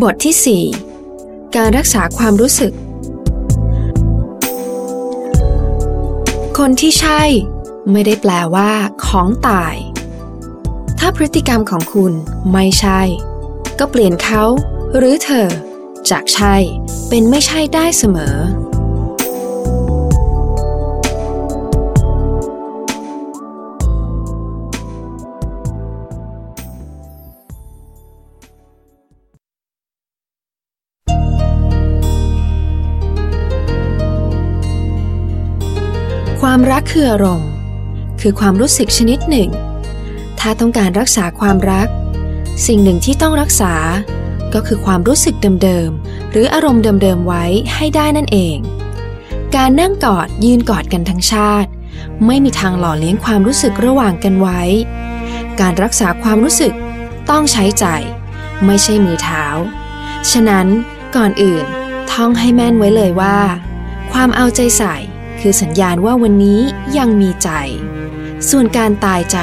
บทที่ 4 การรักษาความรู้สึก คนที่ใช่ ไม่ได้แปลว่า ของตาย ถ้าพฤติกรรมของคุณไม่ใช่ ก็เปลี่ยนเขา หรือเธอ จากใช่ เป็นไม่ใช่ได้เสมอ ความรักคืออารมณ์ คือความรู้สึกชนิดหนึ่ง ถ้าต้องการรักษาความรัก สิ่งหนึ่งที่ต้องรักษา ก็คือความรู้สึกเดิมๆ หรืออารมณ์เดิมๆ ไว้ให้ได้นั่นเอง การนั่งกอดยืนกอดกันทั้งชาติ ไม่มีทางหล่อเลี้ยงความรู้สึกระหว่างกันไว้ การรักษาความรู้สึกต้องใช้ใจ ไม่ใช่มือเท้า ฉะนั้นก่อนอื่นท่องให้แม่นไว้เลยว่า ความเอาใจใส่ คือสัญญาณว่าวันนี้ยังมีใจ ส่วนการตายใจ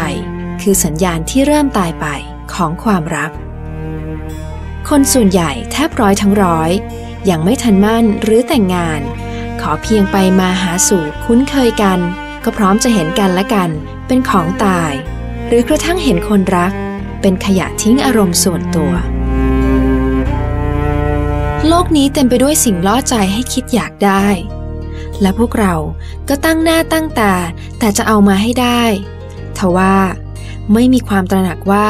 คือสัญญาณที่เริ่มตายไปของความรัก คนส่วนใหญ่แทบร้อยทั้งร้อย ยังไม่ทันมั่นหรือแต่งงาน ขอเพียงไปมาหาสู่คุ้นเคยกัน ก็พร้อมจะเห็นกันและกัน เป็นของตาย หรือกระทั่งเห็นคนรัก เป็นขยะทิ้งอารมณ์ส่วนตัวโลกนี้เต็มไปด้วยสิ่งล่อใจให้คิดอยากได้ และพวกเราก็ตั้งหน้าตั้งตาแต่จะเอามาให้ได้ทว่า ไม่มีความตระหนักว่า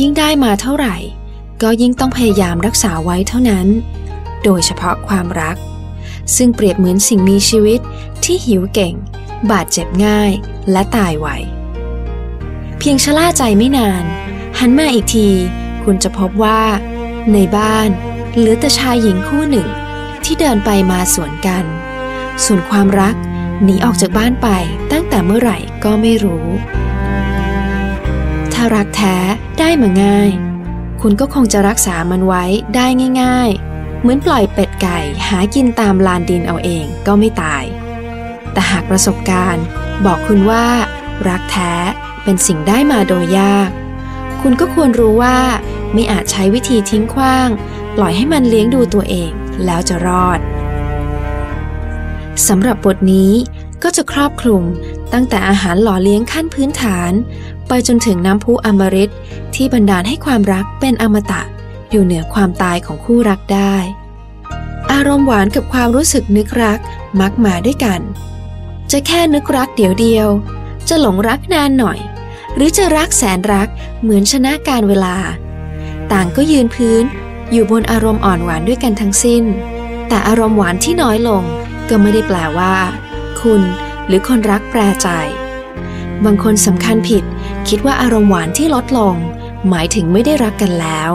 ยิ่งได้มาเท่าไหร่ ก็ยิ่งต้องพยายามรักษาไว้เท่านั้น โดยเฉพาะความรัก ซึ่งเปรียบเหมือนสิ่งมีชีวิตที่หิวเก่ง บาดเจ็บง่ายและตายไวเพียงชะล่าใจไม่นาน หันมาอีกที คุณจะพบว่า ในบ้านเหลือแต่ชายหญิงคู่หนึ่ง ที่เดินไปมาสวนกัน ส่วนความรักหนีออกจากบ้านไปตั้งแต่เมื่อไหร่ก็ไม่รู้ ถ้ารักแท้ได้มาง่าย คุณก็คงจะรักษามันไว้ได้ง่าย ๆ เหมือนปล่อยเป็ดไก่หากินตามลานดินเอาเองก็ไม่ตาย แต่หากประสบการณ์ บอกคุณว่า รักแท้เป็นสิ่งได้มาโดยยาก คุณก็ควรรู้ว่าไม่อาจใช้วิธีทิ้งขว้าง ปล่อยให้มันเลี้ยงดูตัวเองแล้วจะรอด สำหรับบทนี้ก็จะครอบคลุมตั้งแต่อาหารหล่อเลี้ยงขั้นพื้นฐาน ไปจนถึงน้ำพุอมฤตที่บันดาลให้ความรักเป็นอมตะ อยู่เหนือความตายของคู่รักได้ อารมณ์หวานกับความรู้สึกนึกรักมักมาด้วยกัน จะแค่นึกรักเดียวเดียว จะหลงรักนานหน่อย หรือจะรักแสนรักเหมือนชนะการเวลา ต่างก็ยืนพื้นอยู่บนอารมณ์อ่อนหวานด้วยกันทั้งสิ้น แต่อารมณ์หวานที่น้อยลง ก็ไม่ได้แปลว่า คุณหรือคนรักแปรใจ บางคนสำคัญผิด คิดว่าอารมณ์หวานที่ลดลง หมายถึงไม่ได้รักกันแล้ว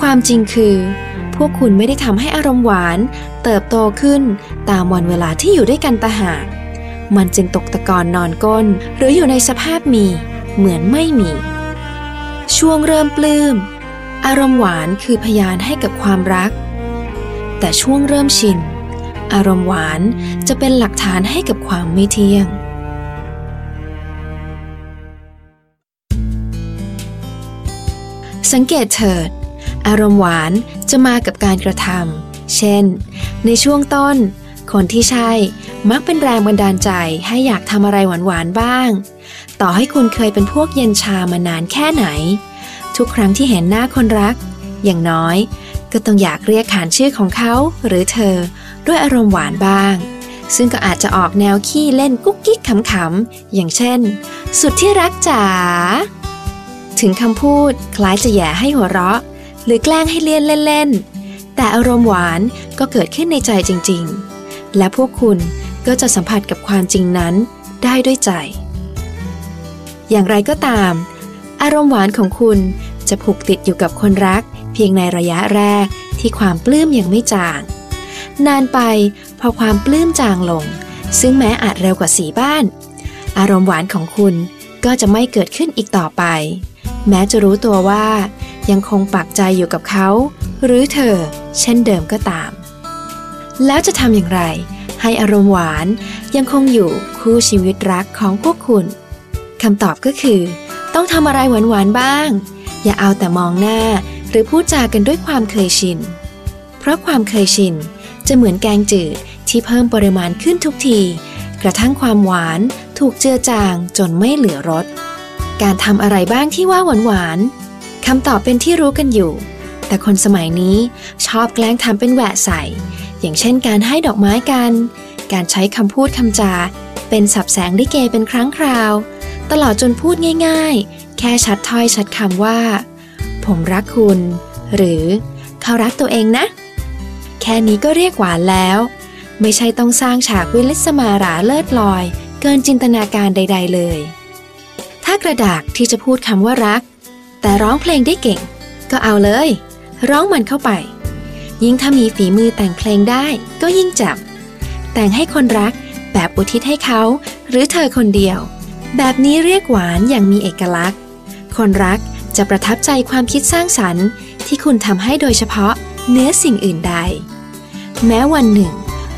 ความจริงคือ พวกคุณไม่ได้ทำให้อารมณ์หวาน เติบโตขึ้นตามวันเวลาที่อยู่ด้วยกันตาหากมันจึงตกตะกอนนอนก้น หรืออยู่ในสภาพมี เหมือนไม่มี ช่วงเริ่มปลื้ม อารมณ์หวานคือพยานให้กับความรัก แต่ช่วงเริ่มชิน อารมณ์หวานจะเป็นหลักฐานให้กับความไม่เที่ยง สังเกตเถิด อารมณ์หวานจะมากับการกระทำเช่น ในช่วงต้น คนที่ใช่มักเป็นแรงบันดาลใจให้อยากทำอะไรหวานๆบ้าง ต่อให้คุณเคยเป็นพวกเย็นชามานานแค่ไหน ทุกครั้งที่เห็นหน้าคนรัก อย่างน้อยก็ต้องอยากเรียกขานชื่อของเขาหรือเธอ ด้วยอารมณ์หวานบ้าง ซึ่งก็อาจจะออกแนวขี้เล่นกุ๊กกิ๊กขำๆ อย่างเช่น สุดที่รักจ๋า ถึงคำพูดคล้ายจะแย่ให้หัวเราะ หรือแกล้งให้เลียนเล่นๆ แต่อารมณ์หวานก็เกิดขึ้นในใจจริงๆ และพวกคุณก็จะสัมผัสกับความจริงนั้นได้ด้วยใจ อย่างไรก็ตาม อารมณ์หวานของคุณจะผูกติดอยู่กับคนรัก เพียงในระยะแรกที่ความปลื้มยังไม่จาง นานไปพอความปลื้มจางลง ซึ่งแม้อาจเร็วกว่าสีบ้าน อารมณ์หวานของคุณก็จะไม่เกิดขึ้นอีกต่อไป แม้จะรู้ตัวว่า ยังคงปักใจอยู่กับเขา หรือเธอ เช่นเดิมก็ตาม แล้วจะทำอย่างไร ให้อารมณ์หวานยังคงอยู่คู่ชีวิตรักของพวกคุณคำตอบก็คือ ต้องทำอะไรหวานๆบ้าง อย่าเอาแต่มองหน้าหรือพูดจากันด้วยความเคยชิน เพราะความเคยชิน จะเหมือนแกงจืดที่เพิ่มปริมาณขึ้นทุกที กระทั่งความหวานถูกเจือจางจนไม่เหลือรส การทำอะไรบ้างที่ว่าหวานหวานคำตอบเป็นที่รู้กันอยู่ แต่คนสมัยนี้ชอบแกล้งทำเป็นแหวะใส่ อย่างเช่นการให้ดอกไม้กัน การใช้คำพูดคำจา เป็นสับแสงลิเกเป็นครั้งคราว ตลอดจนพูดง่ายๆ แค่ชัดถ้อยชัดคำว่า ผมรักคุณ หรือเขารักตัวเองนะ ค่นี้ก็เรียกหวานแล้ว ไม่ใช่ต้องสร้างฉากวิลิสมาราเลิศลอย เกินจินตนาการใด ๆ เลย ถ้ากระดากที่จะพูดคำว่ารัก แต่ร้องเพลงได้เก่ง ก็เอาเลย ร้องมันเข้าไป ยิ่งถ้ามีฝีมือแต่งเพลงได้ก็ยิ่งจับ แต่งให้คนรักแบบอุทิศให้เขา หรือเธอคนเดียว แบบนี้เรียกหวานอย่างมีเอกลักษณ์ คนรักจะประทับใจความคิดสร้างสรรค์ ที่คุณทำให้โดยเฉพาะเนื้อสิ่งอื่นใด แม้วันหนึ่ง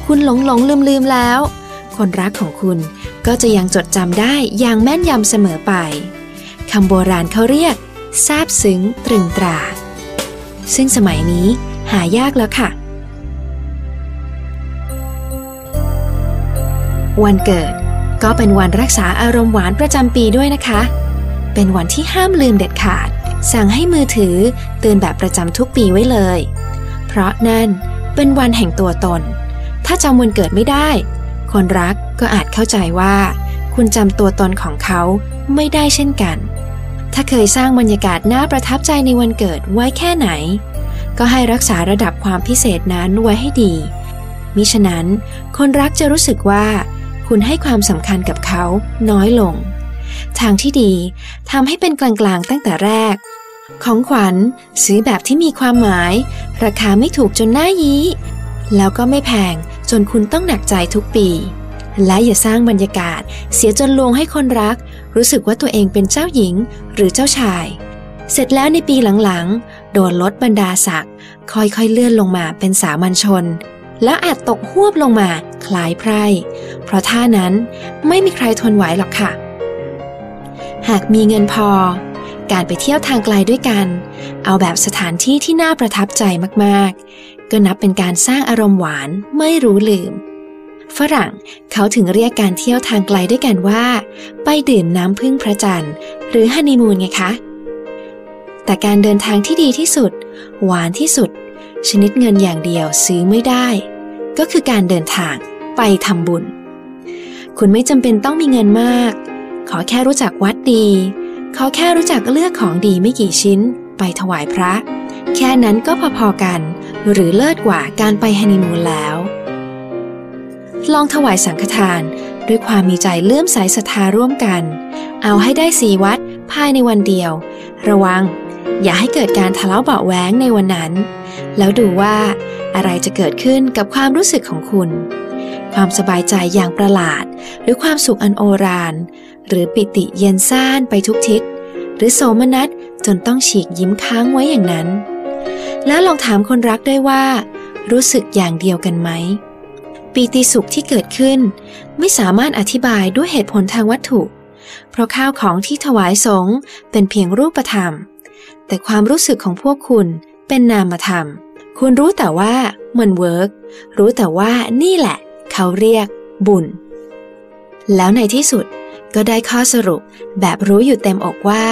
คุณหลงหลงลืมลืมแล้ว คนรักของคุณก็จะยังจดจำได้อย่างแม่นยำเสมอไปคำโบราณเขาเรียกซาบซึ้งตรึงตรา ซึ่งสมัยนี้หายากแล้วค่ะ วันเกิดก็เป็นวันรักษาอารมณ์หวานประจำปีด้วยนะคะ เป็นวันที่ห้ามลืมเด็ดขาด สั่งให้มือถือเตือนแบบประจำทุกปีไว้เลย เพราะนั่น เป็นวันแห่งตัวตน ถ้าจำวันเกิดไม่ได้ คนรักก็อาจเข้าใจว่า คุณจำตัวตนของเขาไม่ได้เช่นกัน ถ้าเคยสร้างบรรยากาศน่าประทับใจในวันเกิดไว้แค่ไหน ก็ให้รักษาระดับความพิเศษนั้นไว้ให้ดี มิฉะนั้น คนรักจะรู้สึกว่า คุณให้ความสำคัญกับเขาน้อยลง ทางที่ดีทำให้เป็นกลางๆตั้งแต่แรก ของขวัญซื้อแบบที่มีความหมาย ราคาไม่ถูกจนน่ายี้ แล้วก็ไม่แพงจนคุณต้องหนักใจทุกปี และอย่าสร้างบรรยากาศ เสียจนลวงให้คนรัก รู้สึกว่าตัวเองเป็นเจ้าหญิงหรือเจ้าชาย เสร็จแล้วในปีหลังๆ โดนลดบรรดาศักดิ์ค่อยๆเลื่อนลงมาเป็นสามัญชน แล้วอาจตกหวบลงมาคลายไพร่ เพราะท่านั้นไม่มีใครทนไหวหรอกค่ะ หากมีเงินพอ การไปเที่ยวทางไกลด้วยกัน เอาแบบสถานที่ที่น่าประทับใจมากๆ ก็นับเป็นการสร้างอารมณ์หวานไม่รู้ลืม ฝรั่งเขาถึงเรียกการเที่ยวทางไกลด้วยกันว่า ไปดื่มน้ำพึ่งพระจันทร์หรือฮันนีมูนไงคะ แต่การเดินทางที่ดีที่สุด หวานที่สุด ชนิดเงินอย่างเดียวซื้อไม่ได้ ก็คือการเดินทางไปทำบุญ คุณไม่จำเป็นต้องมีเงินมาก ขอแค่รู้จักวัดดี ขอแค่รู้จักเลือกของดีไม่กี่ชิ้น ไปถวายพระ แค่นั้นก็พอๆกัน หรือเลิศกว่าการไปฮันนีมูนแล้ว ลองถวายสังฆทานด้วยความมีใจเลื่อมใสศรัทธาร่วมกัน เอาให้ได้สีวัดภายในวันเดียว ระวัง อย่าให้เกิดการทะเลาะเบาะแว้งในวันนั้น แล้วดูว่าอะไรจะเกิดขึ้นกับความรู้สึกของคุณ ความสบายใจอย่างประหลาด หรือความสุขอันโอฬาร หรือปิติเย็นซ่านไปทุกทิศ หรือโสมนัสจนต้องฉีกยิ้มค้างไว้อย่างนั้น แล้วลองถามคนรักได้ว่า รู้สึกอย่างเดียวกันไหมปีติสุขที่เกิดขึ้น ไม่สามารถอธิบายด้วยเหตุผลทางวัตถุ เพราะข้าวของที่ถวายสงฆ์เป็นเพียงรูปธรรม แต่ความรู้สึกของพวกคุณเป็นนามธรรม คุณรู้แต่ว่ามัน work รู้แต่ว่านี่แหละ เขาเรียกบุญ แล้วในที่สุด ก็ได้ข้อสรุปแบบรู้อยู่เต็มอกว่า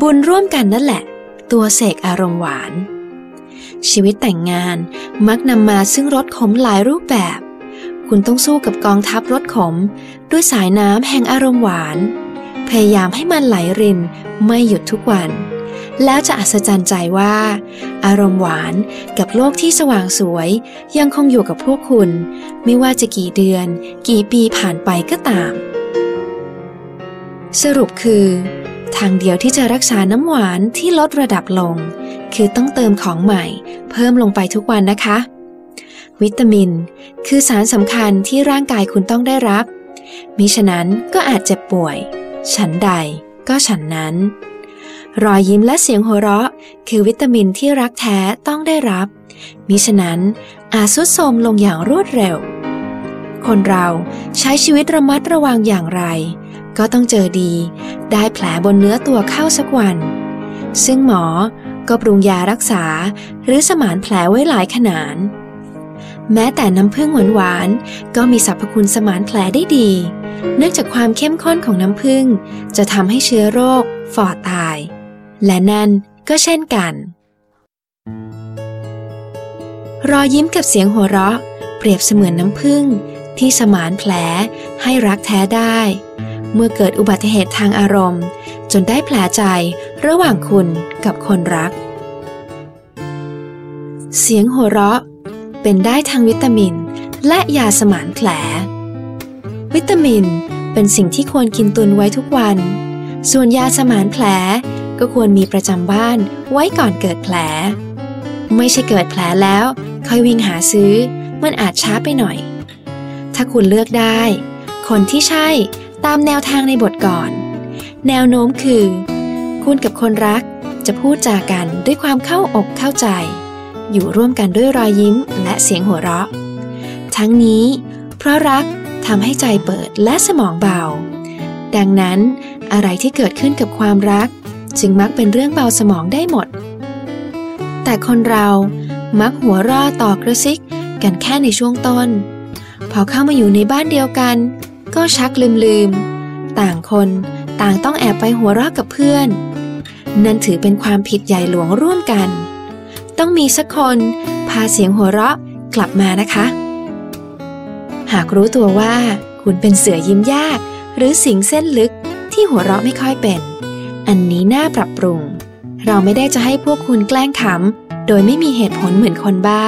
บุญร่วมกันนั่นแหละ ตัวเสกอารมณ์หวาน ชีวิตแต่งงานมักนำมาซึ่งรถขมหลายรูปแบบ คุณต้องสู้กับกองทัพรถขม ด้วยสายน้ำแห่งอารมณ์หวาน พยายามให้มันไหลรินไม่หยุดทุกวัน แล้วจะอัศจรรย์ใจว่า อารมณ์หวานกับโลกที่สว่างสวย ยังคงอยู่กับพวกคุณ ไม่ว่าจะกี่เดือน กี่ปีผ่านไปก็ตาม สรุปคือ ทางเดียวที่จะรักษาน้ำหวานที่ลดระดับลง คือต้องเติมของใหม่ เพิ่มลงไปทุกวันนะคะ วิตามิน คือสารสำคัญที่ร่างกายคุณต้องได้รับมิฉะนั้นก็อาจเจ็บป่วย ฉันใดก็ฉันนั้น รอยยิ้มและเสียงหัวเราะ คือวิตามินที่รักแท้ต้องได้รับ มิฉะนั้นอาจสุดโทรมลงอย่างรวดเร็ว คนเราใช้ชีวิตระมัดระวังอย่างไร ก็ต้องเจอดี ได้แผลบนเนื้อตัวเข้าสักวัน ซึ่งหมอก็ปรุงยารักษาหรือสมานแผลไว้หลายขนาดแม้แต่น้ำผึ้งหวานๆ ก็มีสรรพคุณสมานแผลได้ดี เนื่องจากความเข้มข้นของน้ำผึ้งจะทำให้เชื้อโรคฝ่อตาย และนั่นก็เช่นกัน รอยยิ้มกับเสียงหัวเราะ เปรียบเสมือนน้ำผึ้งที่สมานแผลให้รักแท้ได้ เมื่อเกิดอุบัติเหตุทางอารมณ์ จนได้แผลใจระหว่างคุณกับคนรัก เสียงหัวเราะ เป็นได้ทั้งวิตามิน และยาสมานแผล วิตามินเป็นสิ่งที่ควรกินตุนไว้ทุกวัน ส่วนยาสมานแผลก็ควรมีประจำบ้านไว้ก่อนเกิดแผล ไม่ใช่เกิดแผลแล้ว ค่อยวิ่งหาซื้อ มันอาจช้าไปหน่อย ถ้าคุณเลือกได้ คนที่ใช่ ตามแนวทางในบทก่อน แนวโน้มคือ คุณกับคนรักจะพูดจากันด้วยความเข้าอกเข้าใจ อยู่ร่วมกันด้วยรอยยิ้มและเสียงหัวเราะ ทั้งนี้ เพราะรักทำให้ใจเปิดและสมองเบา ดังนั้นอะไรที่เกิดขึ้นกับความรัก จึงมักเป็นเรื่องเบาสมองได้หมด แต่คนเรามักหัวเราะต่อกระซิกกันแค่ในช่วงต้น พอเข้ามาอยู่ในบ้านเดียวกัน ก็ชักลืมลืม ต่างคนต่างต้องแอบไปหัวเราะกับเพื่อน นั่นถือเป็นความผิดใหญ่หลวงร่วมกัน ต้องมีสักคนพาเสียงหัวเราะกลับมานะคะ หากรู้ตัวว่า คุณเป็นเสือยิ้มยาก หรือสิงเส้นลึกที่หัวเราะไม่ค่อยเป็น อันนี้น่าปรับปรุง เราไม่ได้จะให้พวกคุณแกล้งขำโดยไม่มีเหตุผลเหมือนคนบ้า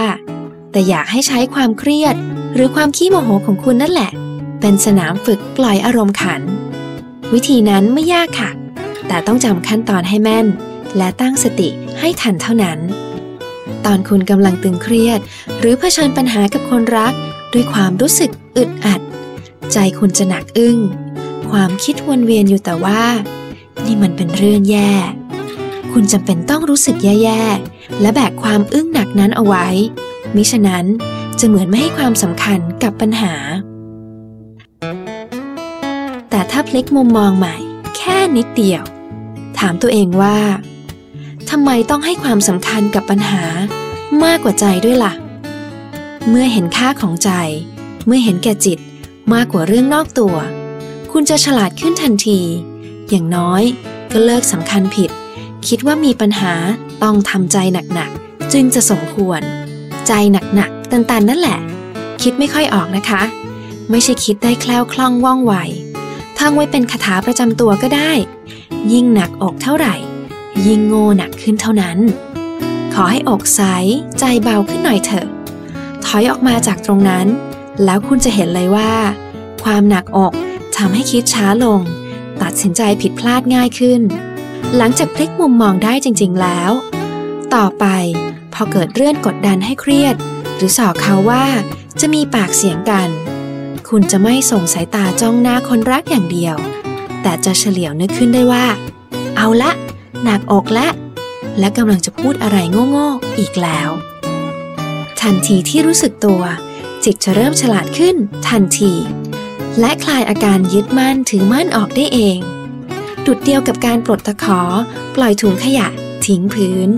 แต่อยากให้ใช้ความเครียด หรือความขี้โมโหของคุณนั่นแหละ เป็นสนามฝึกปล่อยอารมณ์ขัน วิธีนั้นไม่ยากค่ะ แต่ต้องจำขั้นตอนให้แม่น และตั้งสติให้ทันเท่านั้น ตอนคุณกำลังตึงเครียด หรือเผชิญปัญหากับคนรัก ด้วยความรู้สึกอึดอัด ใจคุณจะหนักอึ้ง ความคิดวนเวียนอยู่แต่ว่า นี่มันเป็นเรื่องแย่ คุณจำเป็นต้องรู้สึกแย่ๆ และแบกความอึ้งหนักนั้นเอาไว้ มิฉะนั้นจะเหมือนไม่ให้ความสำคัญกับปัญหา แต่ถ้าพลิกมุมมองใหม่ แค่นิดเดียว ถามตัวเองว่าทำไมต้องให้ความสำคัญกับปัญหามากกว่าใจด้วยล่ะ เมื่อเห็นค่าของใจ เมื่อเห็นแก่จิตมากกว่าเรื่องนอกตัว คุณจะฉลาดขึ้นทันที อย่างน้อยก็เลิกสำคัญผิด คิดว่ามีปัญหาต้องทำใจหนักๆ จึงจะสมควร ใจหนักๆ ตันๆ นั่นแหละ คิดไม่ค่อยออกนะคะ ไม่ใช่คิดได้แคล่วคล่องว่องไว ท่องไว้เป็นคาถาประจำตัวก็ได้ ยิ่งหนักอกเท่าไหร่ ยิ่งโง่หนักขึ้นเท่านั้น ขอให้อกใสใจเบาขึ้นหน่อยเถอะ ถอยออกมาจากตรงนั้น แล้วคุณจะเห็นเลยว่า ความหนักอกทำให้คิดช้าลง ตัดสินใจผิดพลาดง่ายขึ้น หลังจากพลิกมุมมองได้จริง ๆแล้ว ต่อไปพอเกิดเรื่องกดดันให้เครียด หรือสอกเขาว่าจะมีปากเสียงกัน คุณจะไม่ส่งสายตาจ้องหน้าคนรักอย่างเดียว แต่จะเฉลียวนึกขึ้นได้ว่า เอาละ หนักอกละ และกำลังจะพูดอะไรโง่ๆอีกแล้ว ทันทีที่รู้สึกตัว จิตจะเริ่มฉลาดขึ้น ทันที และคลายอาการยึดมั่นถือมั่นออกได้เอง ดุดเดียวกับการปลดตะขอ ปล่อยถุงขยะ ทิ้งพื้น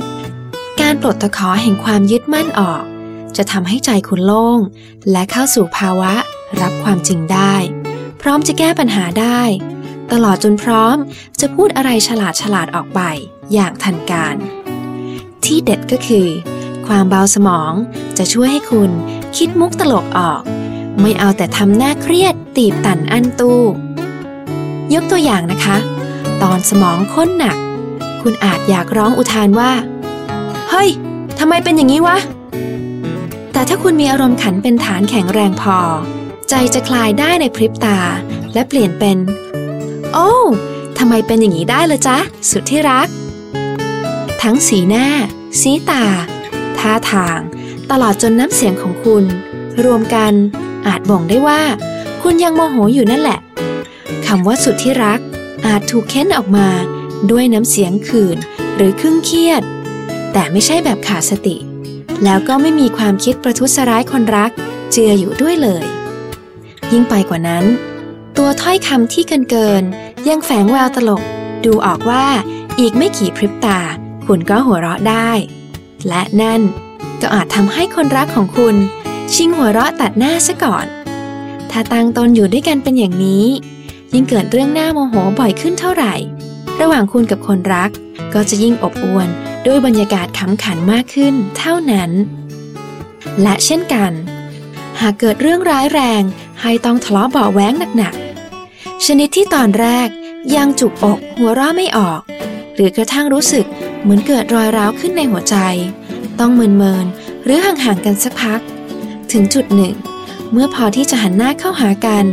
การปลดตะขอแห่งความยึดมั่นออกจะทำให้ใจคุณโล่ง และเข้าสู่ภาวะ รับความจริงได้ พร้อมจะแก้ปัญหาได้ ตลอดจนพร้อมจะพูดอะไรฉลาดฉลาดออกไปอย่างทันการ ที่เด็ดก็คือ ความเบาสมองจะช่วยให้คุณคิดมุกตลกออก ไม่เอาแต่ทำหน้าเครียดตีบตันอันตู้ ยกตัวอย่างนะคะ ตอนสมองค้นหนัก คุณอาจอยากร้องอุทานว่า เฮ้ยทำไมเป็นอย่างนี้วะแต่ถ้าคุณมีอารมณ์ขันเป็นฐานแข็งแรงพอ ใจจะคลายได้ในพริบตา และเปลี่ยนเป็น โอ้ทำไมเป็นอย่างนี้ได้ละจ๊ะ สุดที่รัก ทั้งสีหน้า สีตา ท่าทาง ตลอดจนน้ำเสียงของคุณ รวมกันอาจบ่งได้ว่า คุณยังโมโหอยู่นั่นแหละคำว่าสุดที่รัก อาจถูกเค้นออกมาด้วยน้ำเสียงขื่นหรือครึ่งเครียด แต่ไม่ใช่แบบขาดสติ แล้วก็ไม่มีความคิดประทุษร้ายคนรัก เจืออยู่ด้วยเลย ยิ่งไปกว่านั้น ตัวถ้อยคำที่เกินเกินยังแฝงแววตลก ดูออกว่าอีกไม่กี่พริบตา คุณก็หัวเราะได้ และนั่นก็อาจทำให้คนรักของคุณ ชิงหัวเราะตัดหน้าซะก่อน ถ้าตั้งตนอยู่ด้วยกันเป็นอย่างนี้ ยิ่งเกิดเรื่องหน้าโมโหบ่อยขึ้นเท่าไหร่ ระหว่างคุณกับคนรักก็จะยิ่งอบอวลด้วยบรรยากาศขำขันมากขึ้นเท่านั้น และเช่นกัน หากเกิดเรื่องร้ายแรง ให้ต้องทะเลาะเบาแว้งหนักๆ ชนิดที่ตอนแรกยังจุกอกหัวเราะไม่ออก หรือกระทั่งรู้สึกเหมือนเกิดรอยร้าวขึ้นในหัวใจ ต้องเมินเมินๆหรือห่างๆกันสักพัก ถึงจุดหนึ่ง เมื่อพอที่จะหันหน้าเข้าหากัน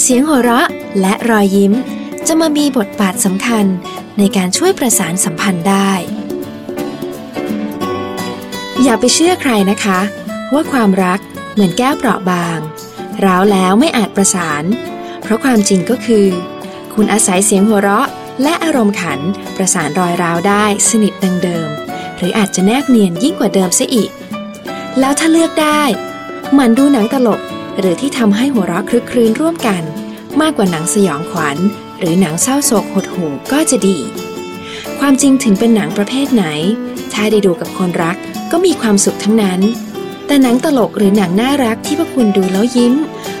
เสียงหัวเราะและรอยยิ้ม จะมามีบทบาทสำคัญในการช่วยประสานสัมพันธ์ได้ อย่าไปเชื่อใครนะคะ ว่าความรักเหมือนแก้วเปราะบาง ร้าวแล้วไม่อาจประสาน เพราะความจริงก็คือ คุณอาศัยเสียงหัวเราะ และอารมณ์ขันประสานรอยร้าวได้สนิทดังเดิม หรืออาจจะแนบเนียนยิ่งกว่าเดิมซะอีก แล้วถ้าเลือกได้มันดูหนังตลก หรือที่ทำให้หัวเราะคลึกครื้นร่วมกัน มากกว่าหนังสยองขวัญ หรือหนังเศร้าโศกหดหู่ก็จะดี ความจริงถึงเป็นหนังประเภทไหน ถ้าได้ดูกับคนรักก็มีความสุขทั้งนั้น แต่หนังตลกหรือหนังน่ารักที่พวกคุณดูแล้วยิ้ม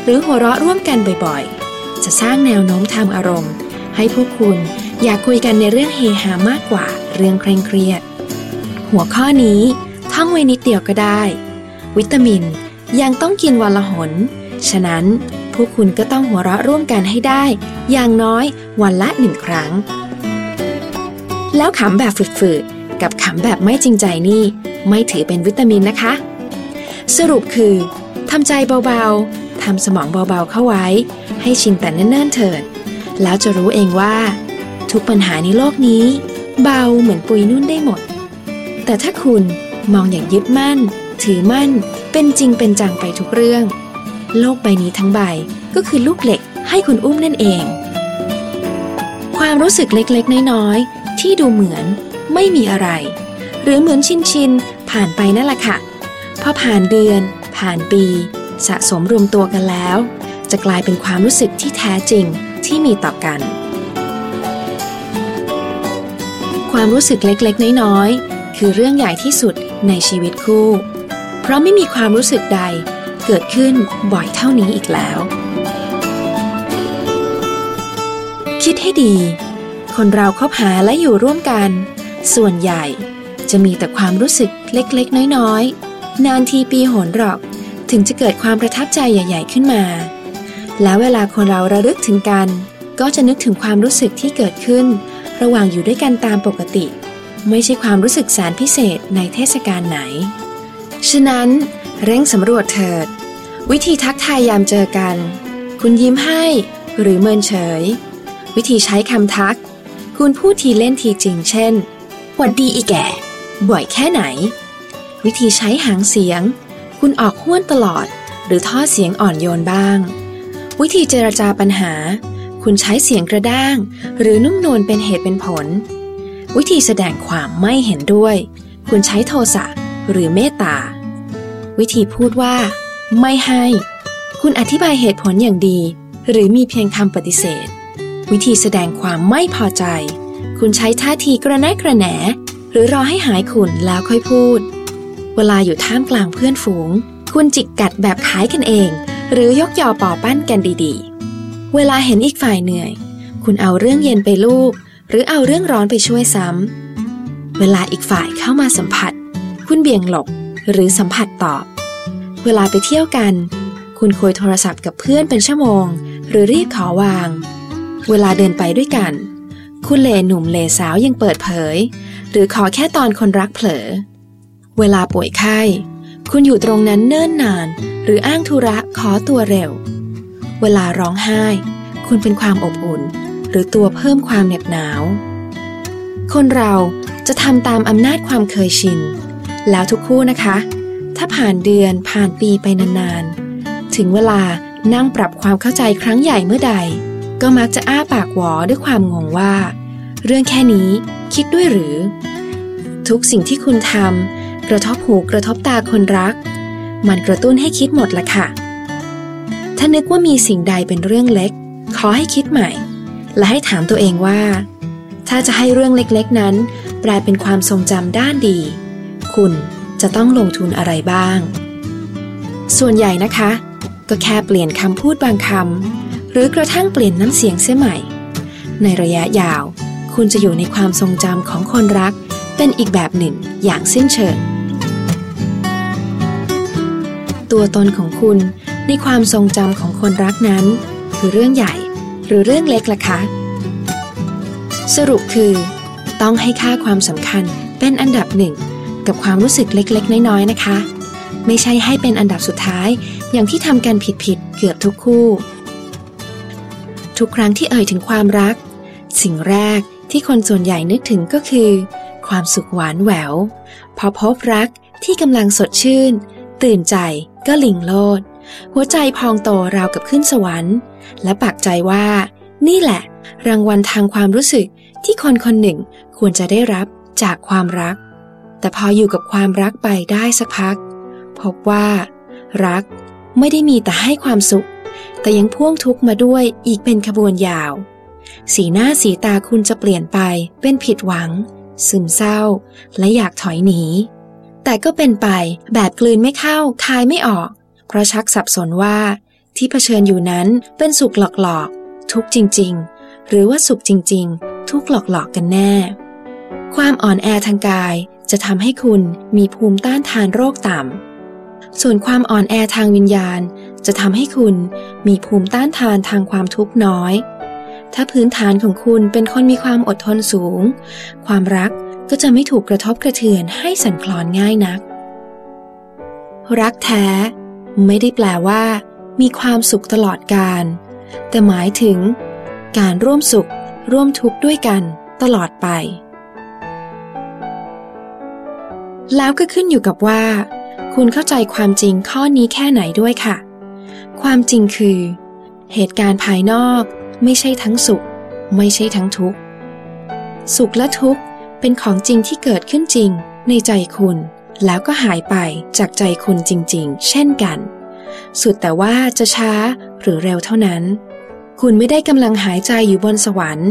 หรือหัวเราะร่วมกันบ่อยๆ จะสร้างแนวโน้มทางอารมณ์ ให้พวกคุณอยากคุยกันในเรื่องเฮฮามากกว่าเรื่องเคร่งเครียด หัวข้อนี้ท่องไว้นิดเดียวก็ได้ วิตามินยังต้องกินวันละหน ฉะนั้นพวกคุณก็ต้องหัวเราะร่วมกันให้ได้ อย่างน้อยวันละหนึ่งครั้ง แล้วขำแบบฝืดๆกับขำแบบไม่จริงใจนี่ ไม่ถือเป็นวิตามินนะคะ สรุปคือทำใจเบาๆทำสมองเบาๆเข้าไว้ ให้ชินแต่เนิ่นๆเถิด แล้วจะรู้เองว่า ทุกปัญหาในโลกนี้ เบาเหมือนปุยนุ่นได้หมด แต่ถ้าคุณมองอย่างยึดมั่น ถือมั่น เป็นจริงเป็นจังไปทุกเรื่อง โลกใบนี้ทั้งใบก็คือลูกเหล็กให้คุณอุ้มนั่นเอง ความรู้สึกเล็กๆ น้อยๆ ที่ดูเหมือนไม่มีอะไร หรือเหมือนชินชินๆผ่านไปนั่นแหละค่ะ พอผ่านเดือน ผ่านปี สะสมรวมตัวกันแล้ว จะกลายเป็นความรู้สึกที่แท้จริงที่มีต่อกัน ความรู้สึกเล็กๆ น้อยๆ คือเรื่องใหญ่ที่สุดในชีวิตคู่ เพราะไม่มีความรู้สึกใดเกิดขึ้นบ่อยเท่านี้อีกแล้ว คิดให้ดี คนเราคบหาและอยู่ร่วมกัน ส่วนใหญ่จะมีแต่ความรู้สึกเล็กๆ น้อยๆ นานทีปีหนหรอก ถึงจะเกิดความประทับใจใหญ่ ๆ ขึ้นมา แล้วเวลาคนเราระลึกถึงกัน ก็จะนึกถึงความรู้สึกที่เกิดขึ้น ระหว่างอยู่ด้วยกันตามปกติ ไม่ใช่ความรู้สึกแสนพิเศษในเทศกาลไหน ฉะนั้น เร่งสำรวจเถิด วิธีทักทายยามเจอกัน คุณยิ้มให้หรือเมินเฉย วิธีใช้คำทัก คุณพูดทีเล่นทีจริงเช่นหวัดดีอีแก่ บ่อยแค่ไหน วิธีใช้หางเสียง คุณออกห้วนตลอด หรือท่อเสียงอ่อนโยนบ้าง วิธีเจรจาปัญหา คุณใช้เสียงกระด้าง หรือนุ่มนวลเป็นเหตุเป็นผล วิธีแสดงความไม่เห็นด้วย คุณใช้โทสะหรือเมตตา วิธีพูดว่า ไม่ให้ คุณอธิบายเหตุผลอย่างดี หรือมีเพียงคำปฏิเสธ วิธีแสดงความไม่พอใจ คุณใช้ท่าทีกระแนะกระแหนหรือรอให้หายขุ่นแล้วค่อยพูด เวลาอยู่ท่ามกลางเพื่อนฝูง คุณจิกกัดแบบขายกันเอง หรือยกยอป่อปั้นกันดีๆ เวลาเห็นอีกฝ่ายเหนื่อย คุณเอาเรื่องเย็นไปลูบหรือเอาเรื่องร้อนไปช่วยซ้ำ เวลาอีกฝ่ายเข้ามาสัมผัส คุณเบี่ยงหลบหรือสัมผัสตอบ เวลาไปเที่ยวกัน คุณคุยโทรศัพท์กับเพื่อนเป็นชั่วโมง หรือรีบขอวาง เวลาเดินไปด้วยกัน คุณเลหนุ่มเลสาวยังเปิดเผย หรือขอแค่ตอนคนรักเผลอ เวลาป่วยไข้ คุณอยู่ตรงนั้นเนิ่นนาน หรืออ้างธุระขอตัวเร็ว เวลาร้องไห้ คุณเป็นความอบอุ่น หรือตัวเพิ่มความเหน็บหนาว คนเราจะทำตามอำนาจความเคยชิน แล้วทุกคู่นะคะ ถ้าผ่านเดือนผ่านปีไปนานๆ ถึงเวลานั่งปรับความเข้าใจครั้งใหญ่เมื่อใด ก็มักจะอ้าปากหวอด้วยความงงว่า เรื่องแค่นี้คิดด้วยหรือ ทุกสิ่งที่คุณทำ กระทบหูกระทบตาคนรัก มันกระตุ้นให้คิดหมดละค่ะ ถ้านึกว่ามีสิ่งใดเป็นเรื่องเล็ก ขอให้คิดใหม่ และให้ถามตัวเองว่า ถ้าจะให้เรื่องเล็กๆนั้นแปลเป็นความทรงจำด้านดี คุณจะต้องลงทุนอะไรบ้าง ส่วนใหญ่นะคะ ก็แค่เปลี่ยนคำพูดบางคำหรือกระทั่งเปลี่ยนน้ำเสียงเสียใหม่ ในระยะยาว คุณจะอยู่ในความทรงจำของคนรักเป็นอีกแบบหนึ่งอย่างสิ้นเชิง ตัวตนของคุณ ในความทรงจำของคนรักนั้น คือเรื่องใหญ่หรือเรื่องเล็กล่ะคะ สรุปคือ ต้องให้ค่าความสำคัญเป็นอันดับหนึ่งกับความรู้สึกเล็กๆ น้อยๆนะคะ ไม่ใช่ให้เป็นอันดับสุดท้ายอย่างที่ทำกันผิดๆเกือบทุกคู่ ทุกครั้งที่เอ่ยถึงความรัก สิ่งแรกที่คนส่วนใหญ่นึกถึงก็คือ ความสุขหวานแหวว พอพบรักที่กำลังสดชื่น ตื่นใจก็หลิงโลด หัวใจพองโตราวกับขึ้นสวรรค์ และปักใจว่า นี่แหละ รางวัลทางความรู้สึกที่คนคนหนึ่งควรจะได้รับจากความรัก แต่พออยู่กับความรักไปได้สักพัก พบว่า รักไม่ได้มีแต่ให้ความสุข แต่ยังพ่วงทุกข์มาด้วยอีกเป็นขบวนยาว สีหน้าสีตาคุณจะเปลี่ยนไปเป็นผิดหวัง ซึมเศร้า และอยากถอยหนี แต่ก็เป็นไปแบบกลืนไม่เข้าคายไม่ออก เพราะชักสับสนว่า ที่เผชิญอยู่นั้นเป็นสุขหลอกๆ ทุกจริง ๆ หรือว่าสุขจริง ๆ ทุกหลอกๆกันแน่ ความอ่อนแอทางกายจะทำให้คุณมีภูมิต้านทานโรคต่ำ ส่วนความอ่อนแอทางวิญญาณ จะทำให้คุณมีภูมิต้านทานทางความทุกข์น้อย ถ้าพื้นฐานของคุณเป็นคนมีความอดทนสูง ความรัก ก็จะไม่ถูกกระทบกระเทือนให้สั่นคลอนง่ายนัก รักแท้ ไม่ได้แปลว่า มีความสุขตลอดกาลแต่หมายถึง การร่วมสุข ร่วมทุกข์ด้วยกัน ตลอดไป แล้วก็ขึ้นอยู่กับว่า คุณเข้าใจความจริงข้อนี้แค่ไหนด้วยค่ะ ความจริงคือ เหตุการณ์ภายนอก ไม่ใช่ทั้งสุข ไม่ใช่ทั้งทุกข์ สุขและทุกข์ เป็นของจริงที่เกิดขึ้นจริง ในใจคุณ แล้วก็หายไปจากใจคุณจริง ๆ เช่นกัน สุดแต่ว่าจะช้าหรือเร็วเท่านั้น คุณไม่ได้กำลังหายใจอยู่บนสวรรค์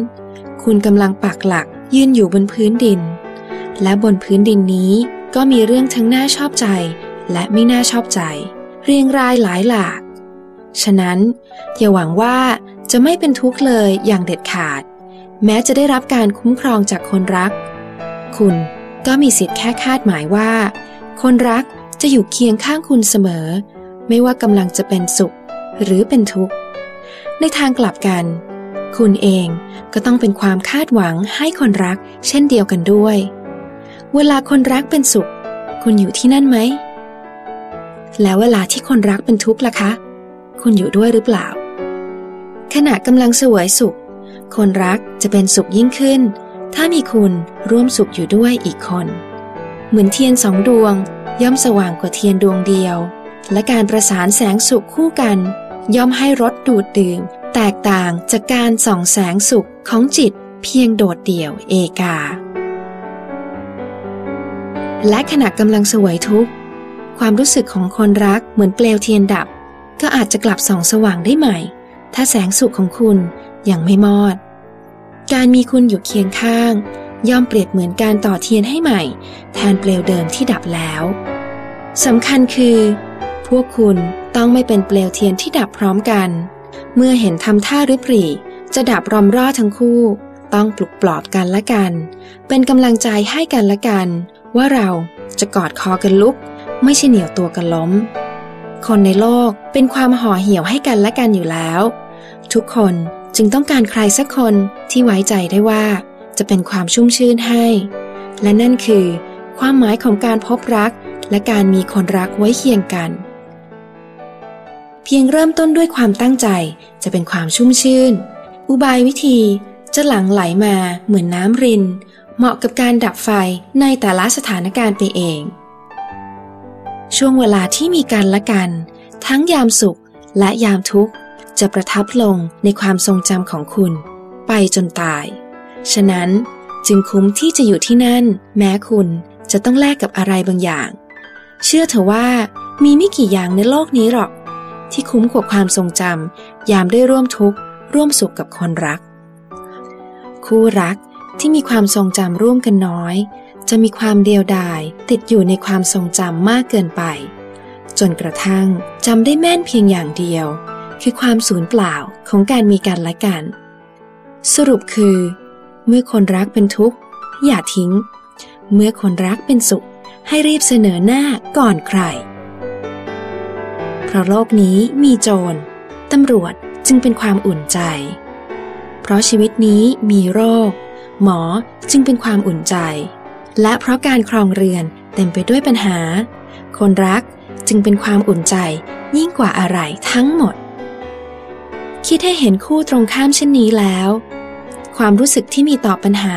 คุณกำลังปักหลักยืนอยู่บนพื้นดิน และบนพื้นดินนี้ก็มีเรื่องทั้งน่าชอบใจ และไม่น่าชอบใจ เรียงรายหลายหลาก ฉะนั้น อย่าหวังว่าจะไม่เป็นทุกข์เลยอย่างเด็ดขาด แม้จะได้รับการคุ้มครองจากคนรัก คุณก็มีสิทธิ์แค่คาดหมายว่า คนรักจะอยู่เคียงข้างคุณเสมอ ไม่ว่ากำลังจะเป็นสุขหรือเป็นทุกข์ ในทางกลับกัน คุณเองก็ต้องเป็นความคาดหวังให้คนรักเช่นเดียวกันด้วย เวลาคนรักเป็นสุข คุณอยู่ที่นั่นไหม แล้วเวลาที่คนรักเป็นทุกข์ล่ะคะ คุณอยู่ด้วยหรือเปล่า ขณะกำลังเสวยสุข คนรักจะเป็นสุขยิ่งขึ้น ถ้ามีคุณร่วมสุขอยู่ด้วยอีกคน เหมือนเทียนสองดวง ย่อมสว่างกว่าเทียนดวงเดียว และการประสานแสงสุขคู่กัน ย่อมให้รสดูดดื่ม แตกต่างจากการส่องแสงสุขของจิตเพียงโดดเดี่ยวเอกา และขณะกำลังสวยทุกข์ ความรู้สึกของคนรักเหมือนเปลวเทียนดับ ก็อาจจะกลับส่องสว่างได้ใหม่ ถ้าแสงสุขของคุณยังไม่มอด การมีคุณอยู่เคียงข้าง ย่อมเปรียบเหมือนการต่อเทียนให้ใหม่ แทนเปลวเดิมที่ดับแล้วสำคัญคือ พวกคุณต้องไม่เป็นเปลวเทียนที่ดับพร้อมกัน เมื่อเห็นทำท่าริบหรี่จะดับรอมรอดทั้งคู่ ต้องปลุกปลอบกันละกัน เป็นกำลังใจให้กันละกัน ว่าเราจะกอดคอกันลุก ไม่ใช่เหนียวตัวกันล้ม คนในโลกเป็นความห่อเหี่ยวให้กันและกันอยู่แล้ว ทุกคน จึงต้องการใครสักคนที่ไว้ใจได้ว่า จะเป็นความชุ่มชื่นให้ และนั่นคือ ความหมายของการพบรัก และการมีคนรักไว้เคียงกัน เพียงเริ่มต้นด้วยความตั้งใจจะเป็นความชุ่มชื่น อุบายวิธีจะหลั่งไหลมาเหมือนน้ำริน เหมาะกับการดับไฟในแต่ละสถานการณ์ไปเอง ช่วงเวลาที่มีกันและกัน ทั้งยามสุขและยามทุกข์ จะประทับลงในความทรงจำของคุณ ไปจนตาย ฉะนั้นจึงคุ้มที่จะอยู่ที่นั่น แม้คุณจะต้องแลกกับอะไรบางอย่าง เชื่อเถอะว่ามีไม่กี่อย่างในโลกนี้หรอก ที่คุ้มกว่าความทรงจำยามได้ร่วมทุกข์ร่วมสุขกับคนรัก คู่รักที่มีความทรงจำร่วมกันน้อย จะมีความเดียวดายติดอยู่ในความทรงจำมากเกินไป จนกระทั่งจำได้แม่นเพียงอย่างเดียว คือความสูญเปล่าของการมีกันและกัน สรุปคือ เมื่อคนรักเป็นทุกข์ อย่าทิ้ง เมื่อคนรักเป็นสุข ให้รีบเสนอหน้าก่อนใคร เพราะโลกนี้มีโจรตำรวจจึงเป็นความอุ่นใจ เพราะชีวิตนี้มีโรค หมอจึงเป็นความอุ่นใจ และเพราะการครองเรือนเต็มไปด้วยปัญหา คนรักจึงเป็นความอุ่นใจยิ่งกว่าอะไรทั้งหมด คิดให้เห็นคู่ตรงข้ามเช่นนี้แล้ว ความรู้สึกที่มีต่อปัญหา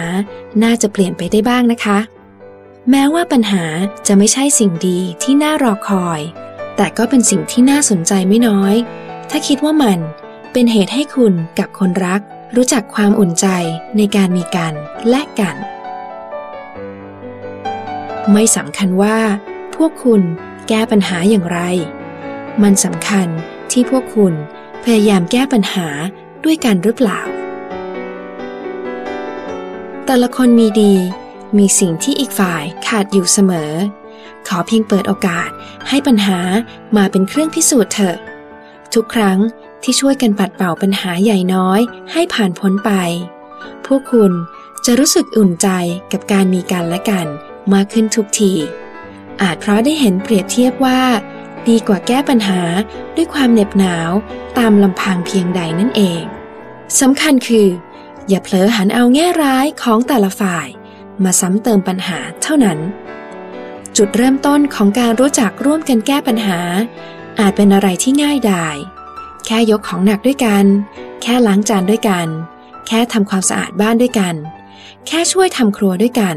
น่าจะเปลี่ยนไปได้บ้างนะคะ แม้ว่าปัญหาจะไม่ใช่สิ่งดีที่น่ารอคอย แต่ก็เป็นสิ่งที่น่าสนใจไม่น้อย ถ้าคิดว่ามันเป็นเหตุให้คุณกับคนรัก รู้จักความอุ่นใจในการมีกันและกัน ไม่สำคัญว่า พวกคุณแก้ปัญหาอย่างไร มันสำคัญที่พวกคุณ พยายามแก้ปัญหาด้วยกันหรือเปล่า แต่ละคนมีดี มีสิ่งที่อีกฝ่ายขาดอยู่เสมอ ขอเพียงเปิดโอกาสให้ปัญหามาเป็นเครื่องพิสูจน์เถอะ ทุกครั้งที่ช่วยกันปัดเป่าปัญหาใหญ่น้อยให้ผ่านพ้นไป พวกคุณจะรู้สึกอุ่นใจกับการมีกันและกันมากขึ้นทุกที อาจเพราะได้เห็นเปรียบเทียบว่า ดีกว่าแก้ปัญหาด้วยความเหน็บหนาวตามลำพังเพียงใดนั่นเองสำคัญคือ อย่าเผลอหันเอาแง่ร้ายของแต่ละฝ่าย มาซ้ำเติมปัญหาเท่านั้น จุดเริ่มต้นของการรู้จักร่วมกันแก้ปัญหา อาจเป็นอะไรที่ง่ายดาย แค่ยกของหนักด้วยกัน แค่ล้างจานด้วยกัน แค่ทำความสะอาดบ้านด้วยกัน แค่ช่วยทำครัวด้วยกัน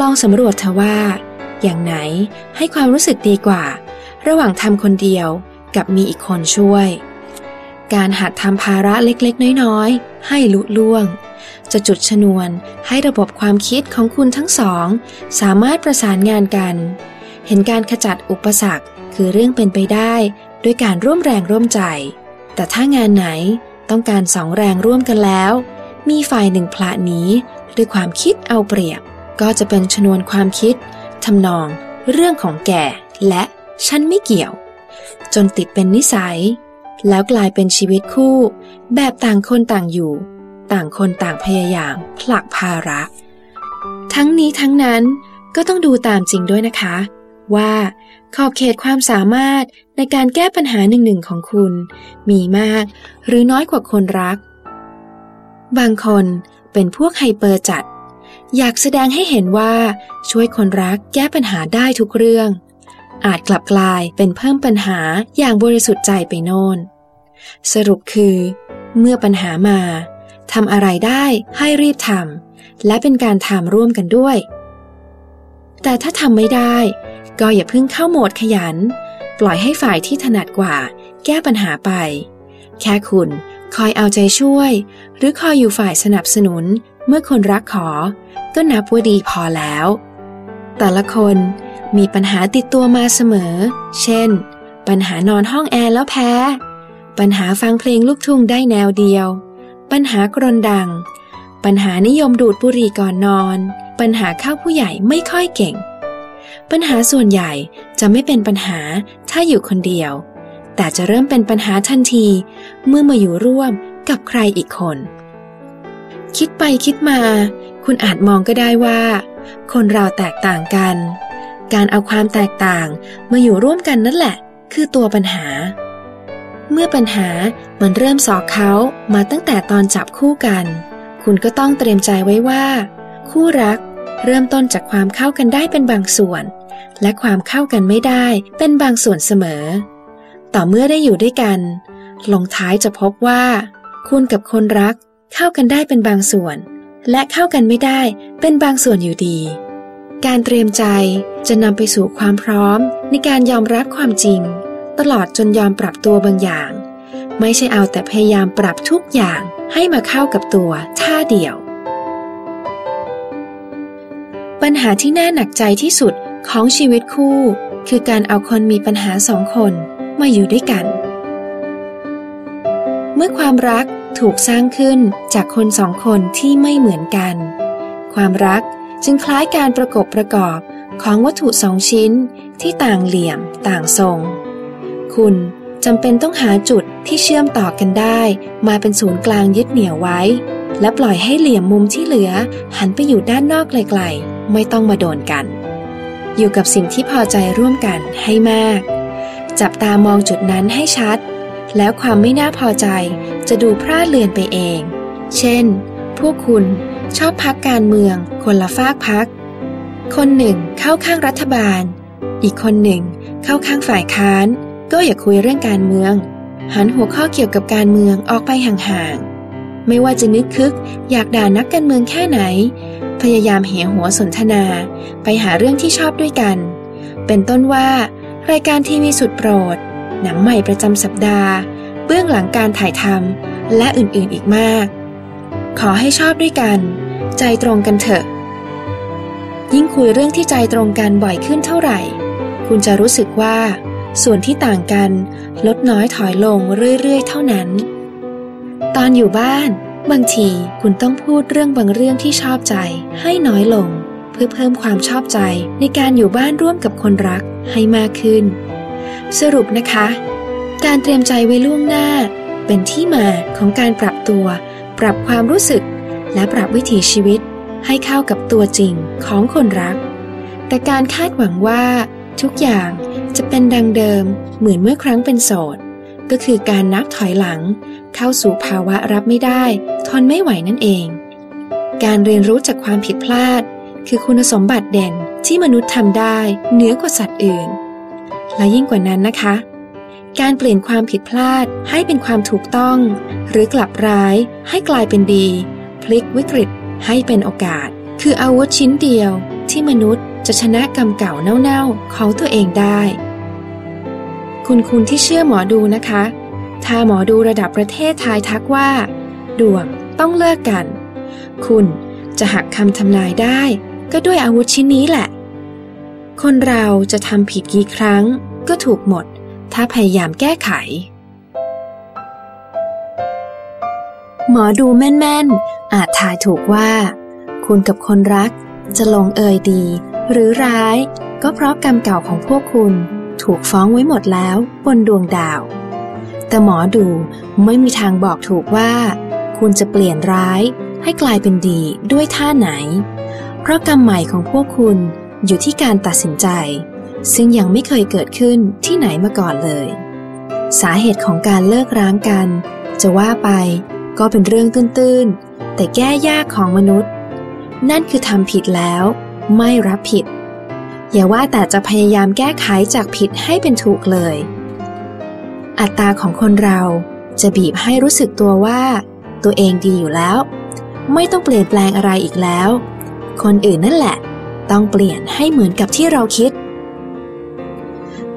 ลองสำรวจเถอะว่า อย่างไหนให้ความรู้สึกดีกว่า ระหว่างทำคนเดียวกับมีอีกคนช่วย การหัดทำภาระเล็กๆ น้อยๆ ให้ลุล่วง จะจุดชนวนให้ระบบความคิดของคุณทั้งสอง สามารถประสานงานกัน เห็นการขจัดอุปสรรคคือเรื่องเป็นไปได้ด้วยการร่วมแรงร่วมใจ แต่ถ้างานไหนต้องการสองแรงร่วมกันแล้ว มีฝ่ายหนึ่งพละนี้ด้วยความคิดเอาเปรียบ ก็จะเป็นชนวนความคิด ทำนอง เรื่องของแก่และฉันไม่เกี่ยว จนติดเป็นนิสัย แล้วกลายเป็นชีวิตคู่ แบบต่างคนต่างอยู่ ต่างคนต่างพยายามผลักภาระ ทั้งนี้ทั้งนั้นก็ต้องดูตามจริงด้วยนะคะ ว่าขอบเขตความสามารถในการแก้ปัญหาหนึ่งหนึ่งของคุณ มีมากหรือน้อยกว่าคนรัก บางคนเป็นพวกไฮเปอร์จัด อยากแสดงให้เห็นว่าช่วยคนรักแก้ปัญหาได้ทุกเรื่อง อาจกลับกลายเป็นเพิ่มปัญหาอย่างบริสุทธิ์ใจไปโน่น สรุปคือ เมื่อปัญหามาทำอะไรได้ให้รีบทำและเป็นการทำร่วมกันด้วย แต่ถ้าทำไม่ได้ ก็อย่าเพิ่งเข้าโหมดขยัน ปล่อยให้ฝ่ายที่ถนัดกว่า แก้ปัญหาไป แค่คุณคอยเอาใจช่วย หรือคอยอยู่ฝ่ายสนับสนุน เมื่อคนรักขอ ก็นับว่าดีพอแล้ว แต่ละคนมีปัญหาติดตัวมาเสมอ เช่น ปัญหานอนห้องแอร์แล้วแพ้ ปัญหาฟังเพลงลูกทุ่งได้แนวเดียว ปัญหากรนดัง ปัญหานิยมดูดบุหรี่ก่อนนอน ปัญหาเข้าผู้ใหญ่ไม่ค่อยเก่ง ปัญหาส่วนใหญ่จะไม่เป็นปัญหาถ้าอยู่คนเดียว แต่จะเริ่มเป็นปัญหาทันที เมื่อมาอยู่ร่วมกับใครอีกคน คิดไปคิดมา คุณอาจมองก็ได้ว่า คนเราแตกต่างกัน การเอาความแตกต่างมาอยู่ร่วมกันนั่นแหละ คือตัวปัญหา เมื่อปัญหามันเริ่มสอกเขามาตั้งแต่ตอนจับคู่กัน คุณก็ต้องเตรียมใจไว้ว่า คู่รักเริ่มต้นจากความเข้ากันได้เป็นบางส่วน และความเข้ากันไม่ได้เป็นบางส่วนเสมอ ต่อเมื่อได้อยู่ด้วยกัน ลงท้ายจะพบว่า คุณกับคนรัก เข้ากันได้เป็นบางส่วน และเข้ากันไม่ได้เป็นบางส่วนอยู่ดี การเตรียมใจจะนำไปสู่ความพร้อม ในการยอมรับความจริง ตลอดจนยอมปรับตัวบางอย่าง ไม่ใช่เอาแต่พยายามปรับทุกอย่างให้มาเข้ากับตัวท่าเดียว ปัญหาที่น่าหนักใจที่สุดของชีวิตคู่ คือการเอาคนมีปัญหาสองคนมาอยู่ด้วยกัน เมื่อความรัก ถูกสร้างขึ้นจากคนสองคนที่ไม่เหมือนกัน ความรักจึงคล้ายการประกบประกอบของวัตถุสองชิ้นที่ต่างเหลี่ยมต่างทรง คุณจำเป็นต้องหาจุดที่เชื่อมต่อกันได้ มาเป็นศูนย์กลางยึดเหนี่ยวไว้ และปล่อยให้เหลี่ยมมุมที่เหลือ หันไปอยู่ด้านนอกไกลๆ ไม่ต้องมาโดนกัน อยู่กับสิ่งที่พอใจร่วมกันให้มาก จับตามองจุดนั้นให้ชัด แล้วความไม่น่าพอใจจะดูพร่าเลือนไปเอง เช่น พวกคุณชอบพักการเมืองคนละฝากพัก คนหนึ่งเข้าข้างรัฐบาล อีกคนหนึ่งเข้าข้างฝ่ายค้าน ก็อย่าคุยเรื่องการเมือง หันหัวข้อเกี่ยวกับการเมืองออกไปห่างๆ ไม่ว่าจะนึกคึกอยากด่านักการเมืองแค่ไหน พยายามเหหัวสนทนา ไปหาเรื่องที่ชอบด้วยกัน เป็นต้นว่ารายการทีวีสุดโปรด หนังใหม่ประจำสัปดาห์ เบื้องหลังการถ่ายทำและอื่นๆอีกมาก ขอให้ชอบด้วยกัน ใจตรงกันเถอะ ยิ่งคุยเรื่องที่ใจตรงกันบ่อยขึ้นเท่าไหร่ คุณจะรู้สึกว่า ส่วนที่ต่างกันลดน้อยถอยลงเรื่อย ๆ เท่านั้น ตอนอยู่บ้าน บางทีคุณต้องพูดเรื่องบางเรื่องที่ชอบใจให้น้อยลง เพื่อเพิ่มความชอบใจในการอยู่บ้านร่วมกับคนรักให้มากขึ้น สรุปนะคะ การเตรียมใจไว้ล่วงหน้า เป็นที่มาของการปรับตัว ปรับความรู้สึก และปรับวิถีชีวิต ให้เข้ากับตัวจริงของคนรัก แต่การคาดหวังว่า ทุกอย่างจะเป็นดังเดิมเหมือนเมื่อครั้งเป็นโสด ก็คือการนับถอยหลัง เข้าสู่ภาวะรับไม่ได้ ทนไม่ไหวนั่นเอง การเรียนรู้จากความผิดพลาด คือคุณสมบัติเด่นที่มนุษย์ทำได้เหนือกว่าสัตว์อื่น และยิ่งกว่านั้นนะคะ การเปลี่ยนความผิดพลาดให้เป็นความถูกต้อง หรือกลับร้ายให้กลายเป็นดี พลิกวิกฤตให้เป็นโอกาส คืออาวุธชิ้นเดียวที่มนุษย์จะชนะกรรมเก่าเน่าๆของตัวเองได้ คุณคุณที่เชื่อหมอดูนะคะ ถ้าหมอดูระดับประเทศทายทักว่า ดวงต้องเลิกกัน คุณจะหักคำทำนายได้ ก็ด้วยอาวุธชิ้นนี้แหละ คนเราจะทำผิดกี่ครั้งก็ถูกหมด ถ้าพยายามแก้ไข หมอดูแม่นๆ อาจทายถูกว่า คุณกับคนรักจะลงเอยดี หรือร้าย ก็เพราะกรรมเก่าของพวกคุณถูกฟ้องไว้หมดแล้วบนดวงดาว แต่หมอดูไม่มีทางบอกถูกว่า คุณจะเปลี่ยนร้ายให้กลายเป็นดีด้วยท่าไหน เพราะกรรมใหม่ของพวกคุณ อยู่ที่การตัดสินใจ ซึ่งยังไม่เคยเกิดขึ้นที่ไหนมาก่อนเลย สาเหตุของการเลิกร้างกัน จะว่าไปก็เป็นเรื่องตื้นๆ แต่แก้ยากของมนุษย์ นั่นคือทำผิดแล้ว ไม่รับผิด อย่าว่าแต่จะพยายามแก้ไขจากผิดให้เป็นถูกเลย อัตราของคนเราจะบีบให้รู้สึกตัวว่า ตัวเองดีอยู่แล้ว ไม่ต้องเปลี่ยนแปลงอะไรอีกแล้ว คนอื่นนั่นแหละ ต้องเปลี่ยนให้เหมือนกับที่เราคิด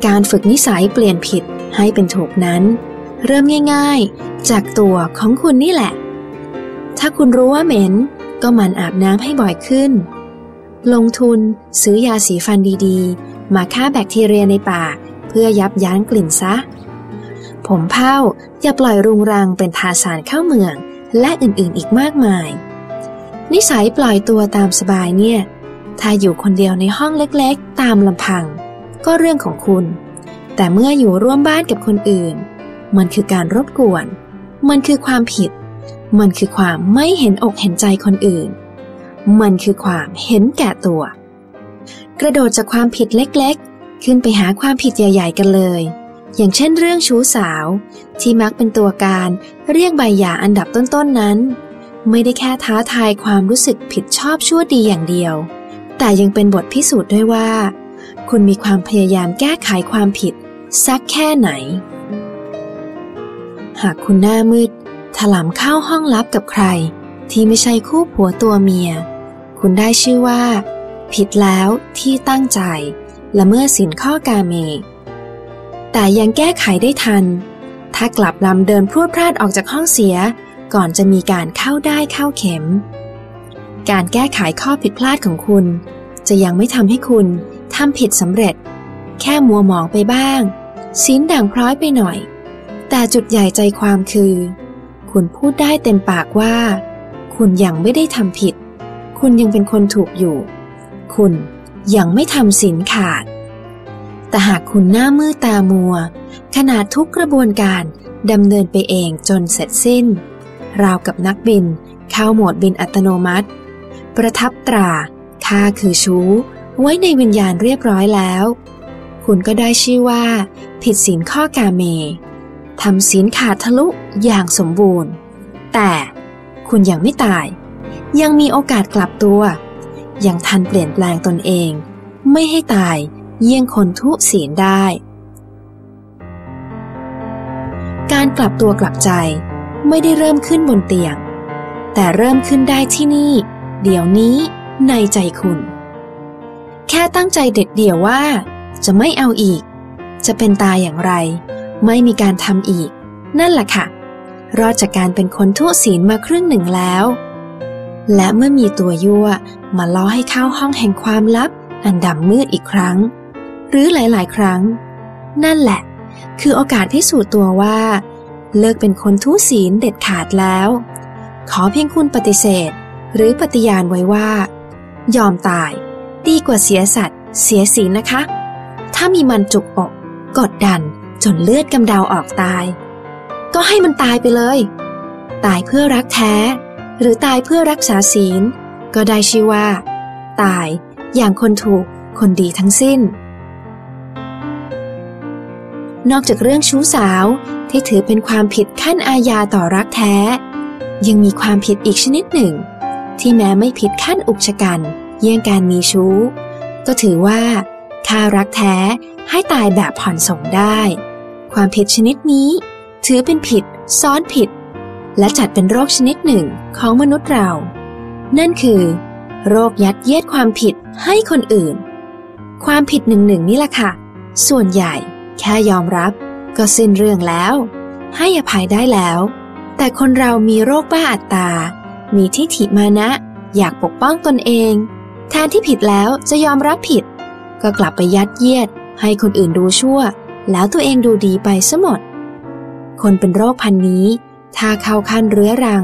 การฝึกนิสัยเปลี่ยนผิดให้เป็นถูกนั้น เริ่มง่าย ๆ จากตัวของคุณนี่แหละ ถ้าคุณรู้ว่าเหม็น ก็มันอาบน้ำให้บ่อยขึ้น ลงทุนซื้อยาสีฟันดีๆ มาฆ่าแบคทีเรียในปาก เพื่อยับยั้งกลิ่นซะ ผมเผ้าอย่าปล่อยรุงรังเป็นทาสารเข้าเมือง และอื่นๆอีกมากมาย นิสัยปล่อยตัวตามสบายเนี่ย ถ้าอยู่คนเดียวในห้องเล็กๆ ตามลำพัง ก็เรื่องของคุณ แต่เมื่ออยู่ร่วมบ้านกับคนอื่น มันคือการรบกวน มันคือความผิด มันคือความไม่เห็นอกเห็นใจคนอื่น มันคือความเห็นแก่ตัว กระโดดจากความผิดเล็กๆ ขึ้นไปหาความผิดใหญ่ๆกันเลย อย่างเช่นเรื่องชู้สาว ที่มักเป็นตัวการเรียกใบหย่าอันดับต้นๆนนั้น ไม่ได้แค่ท้าทายความรู้สึกผิดชอบชั่วดีอย่างเดียว แต่ยังเป็นบทพิสูจน์ด้วยว่า คุณมีความพยายามแก้ไขความผิด สักแค่ไหน หากคุณหน้ามืด ถลำเข้าห้องลับกับใคร ที่ไม่ใช่คู่ผัวตัวเมีย คุณได้ชื่อว่า ผิดแล้วที่ตั้งใจละเมื่อสินข้อกาเม แต่ยังแก้ไขได้ทัน ถ้ากลับลำเดินพรวดพลาดออกจากห้องเสีย ก่อนจะมีการเข้าได้เข้าเข็ม การแก้ไขข้อผิดพลาดของคุณ จะยังไม่ทำให้คุณทำผิดสำเร็จ แค่มัวหมองไปบ้างสินด่างพร้อยไปหน่อย แต่จุดใหญ่ใจความคือคุคุณพูดได้เต็มปากว่า คุณยังไม่ได้ทำผิด คุณยังเป็นคนถูกอยู่ คุณยังไม่ทำสินขาด แต่หากคุณหน้ามือตามัว ขนาดทุกกระบวนการดำเนินไปเองจนเสร็จสิ้น ราวกับนักบินเข้าโหมดบินอัตโนมัติ ประทับตราค่าคือชู้ ไว้ในวิญญาณเรียบร้อยแล้ว คุณก็ได้ชื่อว่า ผิดศีลข้อกาเมทำศีลขาดทะลุอย่างสมบูรณ์ แต่คุณยังไม่ตาย ยังมีโอกาสกลับตัว ยังทันเปลี่ยนแปลงตนเอง ไม่ให้ตายเยี่ยงคนทุศีลได้ การกลับตัวกลับใจไม่ได้เริ่มขึ้นบนเตียง แต่เริ่มขึ้นได้ที่นี่ เดี๋ยวนี้ในใจคุณ แค่ตั้งใจเด็ดเดี่ยวว่า จะไม่เอาอีก จะเป็นตายอย่างไร ไม่มีการทำอีก นั่นแหละค่ะ รอดจากการเป็นคนทุศีลมาครึ่งหนึ่งแล้ว และเมื่อมีตัวยั่วมาล้อให้เข้าห้องแห่งความลับ อันดำมืดอีกครั้ง หรือหลาย ๆ ครั้ง นั่นแหละ คือโอกาสพิสูจน์ตัวว่า เลิกเป็นคนทุศีลเด็ดขาดแล้ว ขอเพียงคุณปฏิเสธ หรือปฏิญาณไว้ว่า ยอมตายดีกว่าเสียสัตว์เสียศีลนะคะ ถ้ามีมันจุกอกกดดันจนเลือดกำเดาออกตาย ก็ให้มันตายไปเลย ตายเพื่อรักแท้ หรือตายเพื่อรักษาศีล ก็ได้ชื่อว่า ตายอย่างคนถูกคนดีทั้งสิ้น นอกจากเรื่องชู้สาวที่ถือเป็นความผิดขั้นอาญาต่อรักแท้ ยังมีความผิดอีกชนิดหนึ่ง ที่แม้ไม่ผิดขั้นอุกชะกันเยี่ยงการมีชู้ ก็ถือว่าค่ารักแท้ให้ตายแบบผ่อนส่งได้ ความผิดชนิดนี้ ถือเป็นผิด ซ้อนผิด และจัดเป็นโรคชนิดหนึ่งของมนุษย์เรา นั่นคือ โรคยัดเยียดความผิดให้คนอื่น ความผิดหนึ่งหนึ่งนี่แหละค่ะ ส่วนใหญ่แค่ยอมรับ ก็สิ้นเรื่องแล้ว ให้อภัยได้แล้ว แต่คนเรามีโรคบ้าอัตตา มีทิฏฐิมานะ อยากปกป้องตนเอง แทนที่ผิดแล้วจะยอมรับผิด ก็กลับไปยัดเยียด ให้คนอื่นดูชั่ว แล้วตัวเองดูดีไปซะหมด คนเป็นโรคพันนี้ ถ้าเข้าขั้นเรื้อรัง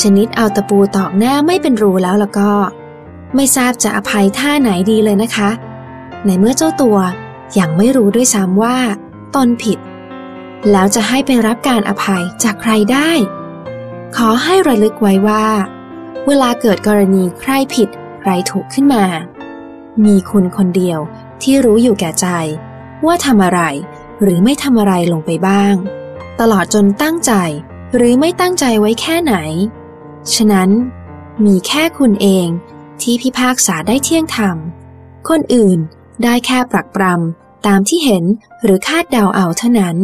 ชนิดเอาตะปูตอกหน้าไม่เป็นรูแล้วแล้วก็ ไม่ทราบจะอภัยท่าไหนดีเลยนะคะ ในเมื่อเจ้าตัวยังไม่รู้ด้วยซ้ำว่า ตนผิด แล้วจะให้ไปรับการอภัยจากใครได้ ขอให้ระลึกไว้ว่า เวลาเกิดกรณีใครผิดใครถูกขึ้นมา มีคุณคนเดียวที่รู้อยู่แก่ใจ ว่าทำอะไรหรือไม่ทำอะไรลงไปบ้าง ตลอดจนตั้งใจหรือไม่ตั้งใจไว้แค่ไหน ฉะนั้น มีแค่คุณเองที่พิพากษาได้เที่ยงธรรม คนอื่นได้แค่ปรักปรำตามที่เห็นหรือคาดเดาเอาเท่านั้น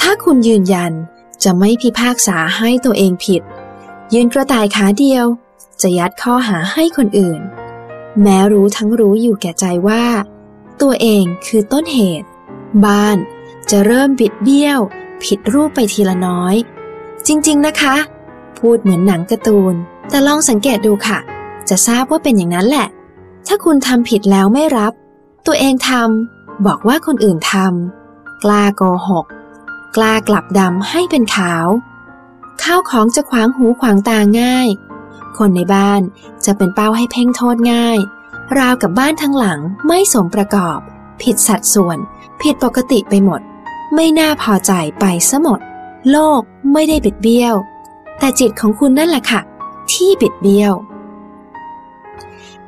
ถ้าคุณยืนยัน จะไม่พิพากษาให้ตัวเองผิด ยืนกระต่ายขาเดียว จะยัดข้อหาให้คนอื่น แม้รู้ทั้งรู้อยู่แก่ใจว่า ตัวเองคือต้นเหตุ บ้านจะเริ่มบิดเบี้ยว ผิดรูปไปทีละน้อย จริงๆนะคะ พูดเหมือนหนังการ์ตูน แต่ลองสังเกตดูค่ะ จะทราบว่าเป็นอย่างนั้นแหละ ถ้าคุณทำผิดแล้วไม่รับ ตัวเองทำบอกว่าคนอื่นทำกล้าโกหก กล้ากลับดำให้เป็นขาว ข้าวของจะขวางหูขวางตาง่าย คนในบ้านจะเป็นเป้าให้เพ่งโทษง่าย ราวกับบ้านทั้งหลังไม่สมประกอบ ผิดสัดส่วน ผิดปกติไปหมด ไม่น่าพอใจไปซะหมด โลกไม่ได้บิดเบี้ยว แต่จิตของคุณนั่นแหละค่ะ ที่บิดเบี้ยว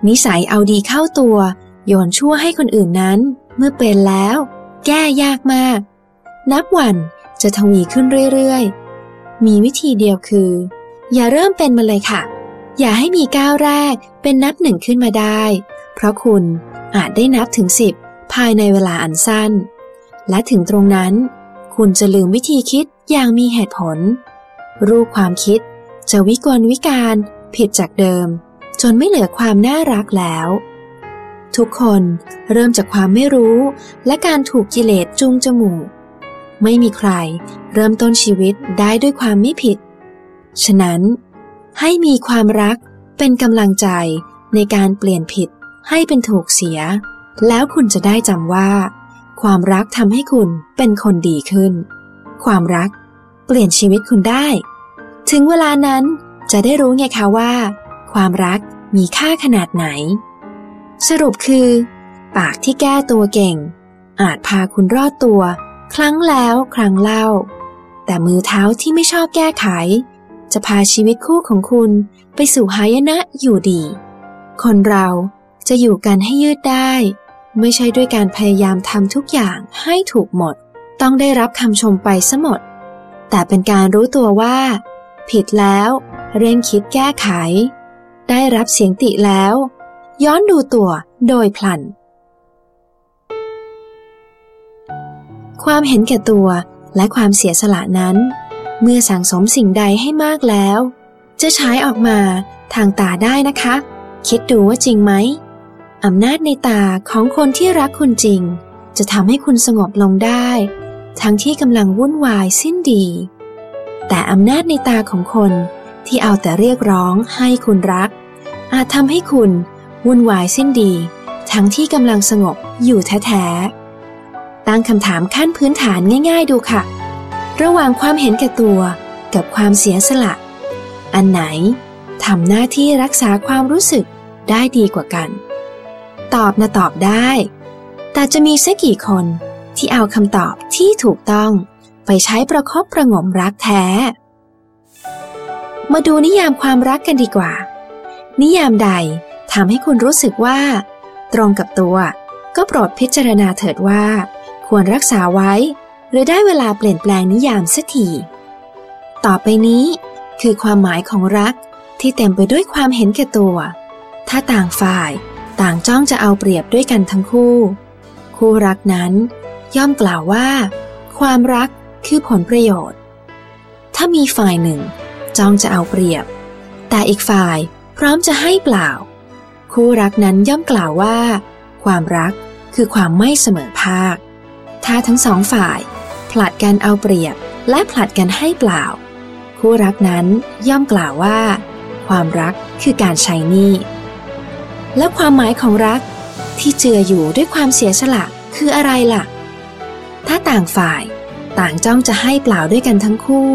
นิสัยเอาดีเข้าตัว โยนชั่วให้คนอื่นนั้น เมื่อเป็นแล้ว แก้ยากมาก นับวันจะทวีขึ้นเรื่อยๆ มีวิธีเดียวคือ อย่าเริ่มเป็นมาเลยค่ะ อย่าให้มีก้าวแรกเป็นนับหนึ่งขึ้นมาได้ เพราะคุณอาจได้นับถึงสิบภายในเวลาอันสั้น และถึงตรงนั้น คุณจะลืมวิธีคิดอย่างมีเหตุผล รูปความคิดจะวิกลวิการผิดจากเดิม จนไม่เหลือความน่ารักแล้ว ทุกคนเริ่มจากความไม่รู้และการถูกกิเลสจูงจมูก ไม่มีใครเริ่มต้นชีวิตได้ด้วยความไม่ผิด ฉะนั้น ให้มีความรักเป็นกำลังใจในการเปลี่ยนผิดให้เป็นถูกเสีย แล้วคุณจะได้จำว่า ความรักทำให้คุณเป็นคนดีขึ้น ความรักเปลี่ยนชีวิตคุณได้ ถึงเวลานั้นจะได้รู้ไงคะว่า ความรักมีค่าขนาดไหน สรุปคือ ปากที่แก้ตัวเก่ง อาจพาคุณรอดตัว ครั้งแล้วครั้งเล่า แต่มือเท้าที่ไม่ชอบแก้ไข จะพาชีวิตคู่ของคุณไปสู่หายนะอยู่ดี คนเราจะอยู่กันให้ยืดได้ ไม่ใช่ด้วยการพยายามทำทุกอย่างให้ถูกหมด ต้องได้รับคำชมไปซะหมด แต่เป็นการรู้ตัวว่า ผิดแล้วเร่งคิดแก้ไข ได้รับเสียงติแล้ว ย้อนดูตัวโดยพลัน ความเห็นแก่ตัวและความเสียสละนั้น เมื่อสั่งสมสิ่งใดให้มากแล้ว จะใช้ออกมาทางตาได้นะคะ คิดดูว่าจริงไหมอำนาจในตาของคนที่รักคุณจริง จะทำให้คุณสงบลงได้ ทั้งที่กำลังวุ่นวายสิ้นดี แต่อำนาจในตาของคนที่เอาแต่เรียกร้องให้คุณรัก อาจทำให้คุณวุ่นวายสิ้นดี ทั้งที่กำลังสงบอยู่แท้ๆ ตั้งคำถามขั้นพื้นฐานง่าย ๆ ดูค่ะ ระหว่างความเห็นแก่ตัวกับความเสียสละ อันไหนทำหน้าที่รักษาความรู้สึกได้ดีกว่ากัน ตอบนะตอบได้ แต่จะมีสักกี่คนที่เอาคำตอบที่ถูกต้องไปใช้ประคบประงมรักแท้ มาดูนิยามความรักกันดีกว่า นิยามใดทำให้คุณรู้สึกว่า ตรงกับตัวก็โปรดพิจารณาเถิดว่า ควรรักษาไว้ หรือได้เวลาเปลี่ยนแปลงนิยามสักทีต่อไปนี้คือความหมายของรักที่เต็มไปด้วยความเห็นแก่ตัว ถ้าต่างฝ่ายต่างจ้องจะเอาเปรียบด้วยกันทั้งคู่ คู่รักนั้น ย่อมกล่าวว่า ความรักคือผลประโยชน์ ถ้ามีฝ่ายหนึ่ง จ้องจะเอาเปรียบ แต่อีกฝ่ายพร้อมจะให้เปล่า คู่รักนั้นย่อมกล่าวว่า ความรักคือความไม่เสมอภาค ถ้าทั้งสองฝ่าย ผลัดกันเอาเปรียบและผลัดกันให้เปล่า คู่รักนั้นย่อมกล่าวว่า ความรักคือการใช้หนี้และความหมายของรักที่เจืออยู่ด้วยความเสียสละคืออะไรล่ะ ถ้าต่างฝ่ายต่างจ้องจะให้เปล่าด้วยกันทั้งคู่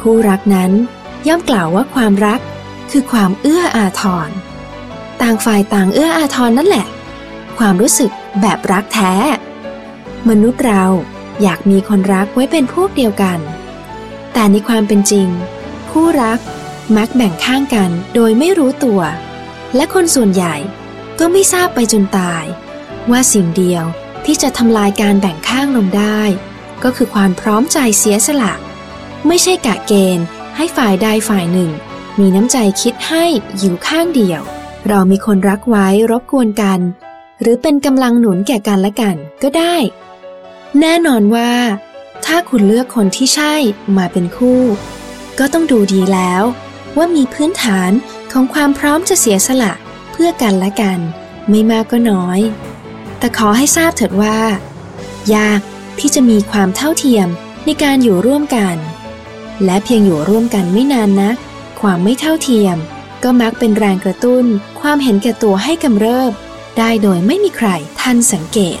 คู่รักนั้นย่อมกล่าวว่าความรักคือความเอื้ออาทร ต่างฝ่ายต่างเอื้ออาทรนั่นแหละ ความรู้สึกแบบรักแท้ มนุษย์เราอยากมีคนรักไว้เป็นพวกเดียวกัน แต่ในความเป็นจริง คู่รักมักแบ่งข้างกันโดยไม่รู้ตัว และคนส่วนใหญ่ก็ไม่ทราบไปจนตาย ว่าสิ่งเดียวที่จะทำลายการแบ่งข้างลงได้ ก็คือความพร้อมใจเสียสละ ไม่ใช่กะเกณฑ์ ให้ฝ่ายใดฝ่ายหนึ่ง มีน้ำใจคิดให้อยู่ข้างเดียว เรามีคนรักไว้รบกวนกัน หรือเป็นกำลังหนุนแก่กันและกันก็ได้ แน่นอนว่า ถ้าคุณเลือกคนที่ใช่มาเป็นคู่ ก็ต้องดูดีแล้ว ว่ามีพื้นฐานของความพร้อมจะเสียสละเพื่อกันและกัน ไม่มากก็น้อย แต่ขอให้ทราบเถิดว่า ยากที่จะมีความเท่าเทียมในการอยู่ร่วมกัน และเพียงอยู่ร่วมกันไม่นานนัก ความไม่เท่าเทียม ก็มักเป็นแรงกระตุ้น ความเห็นแก่ตัวให้กำเริบ ได้โดยไม่มีใครทันสังเกต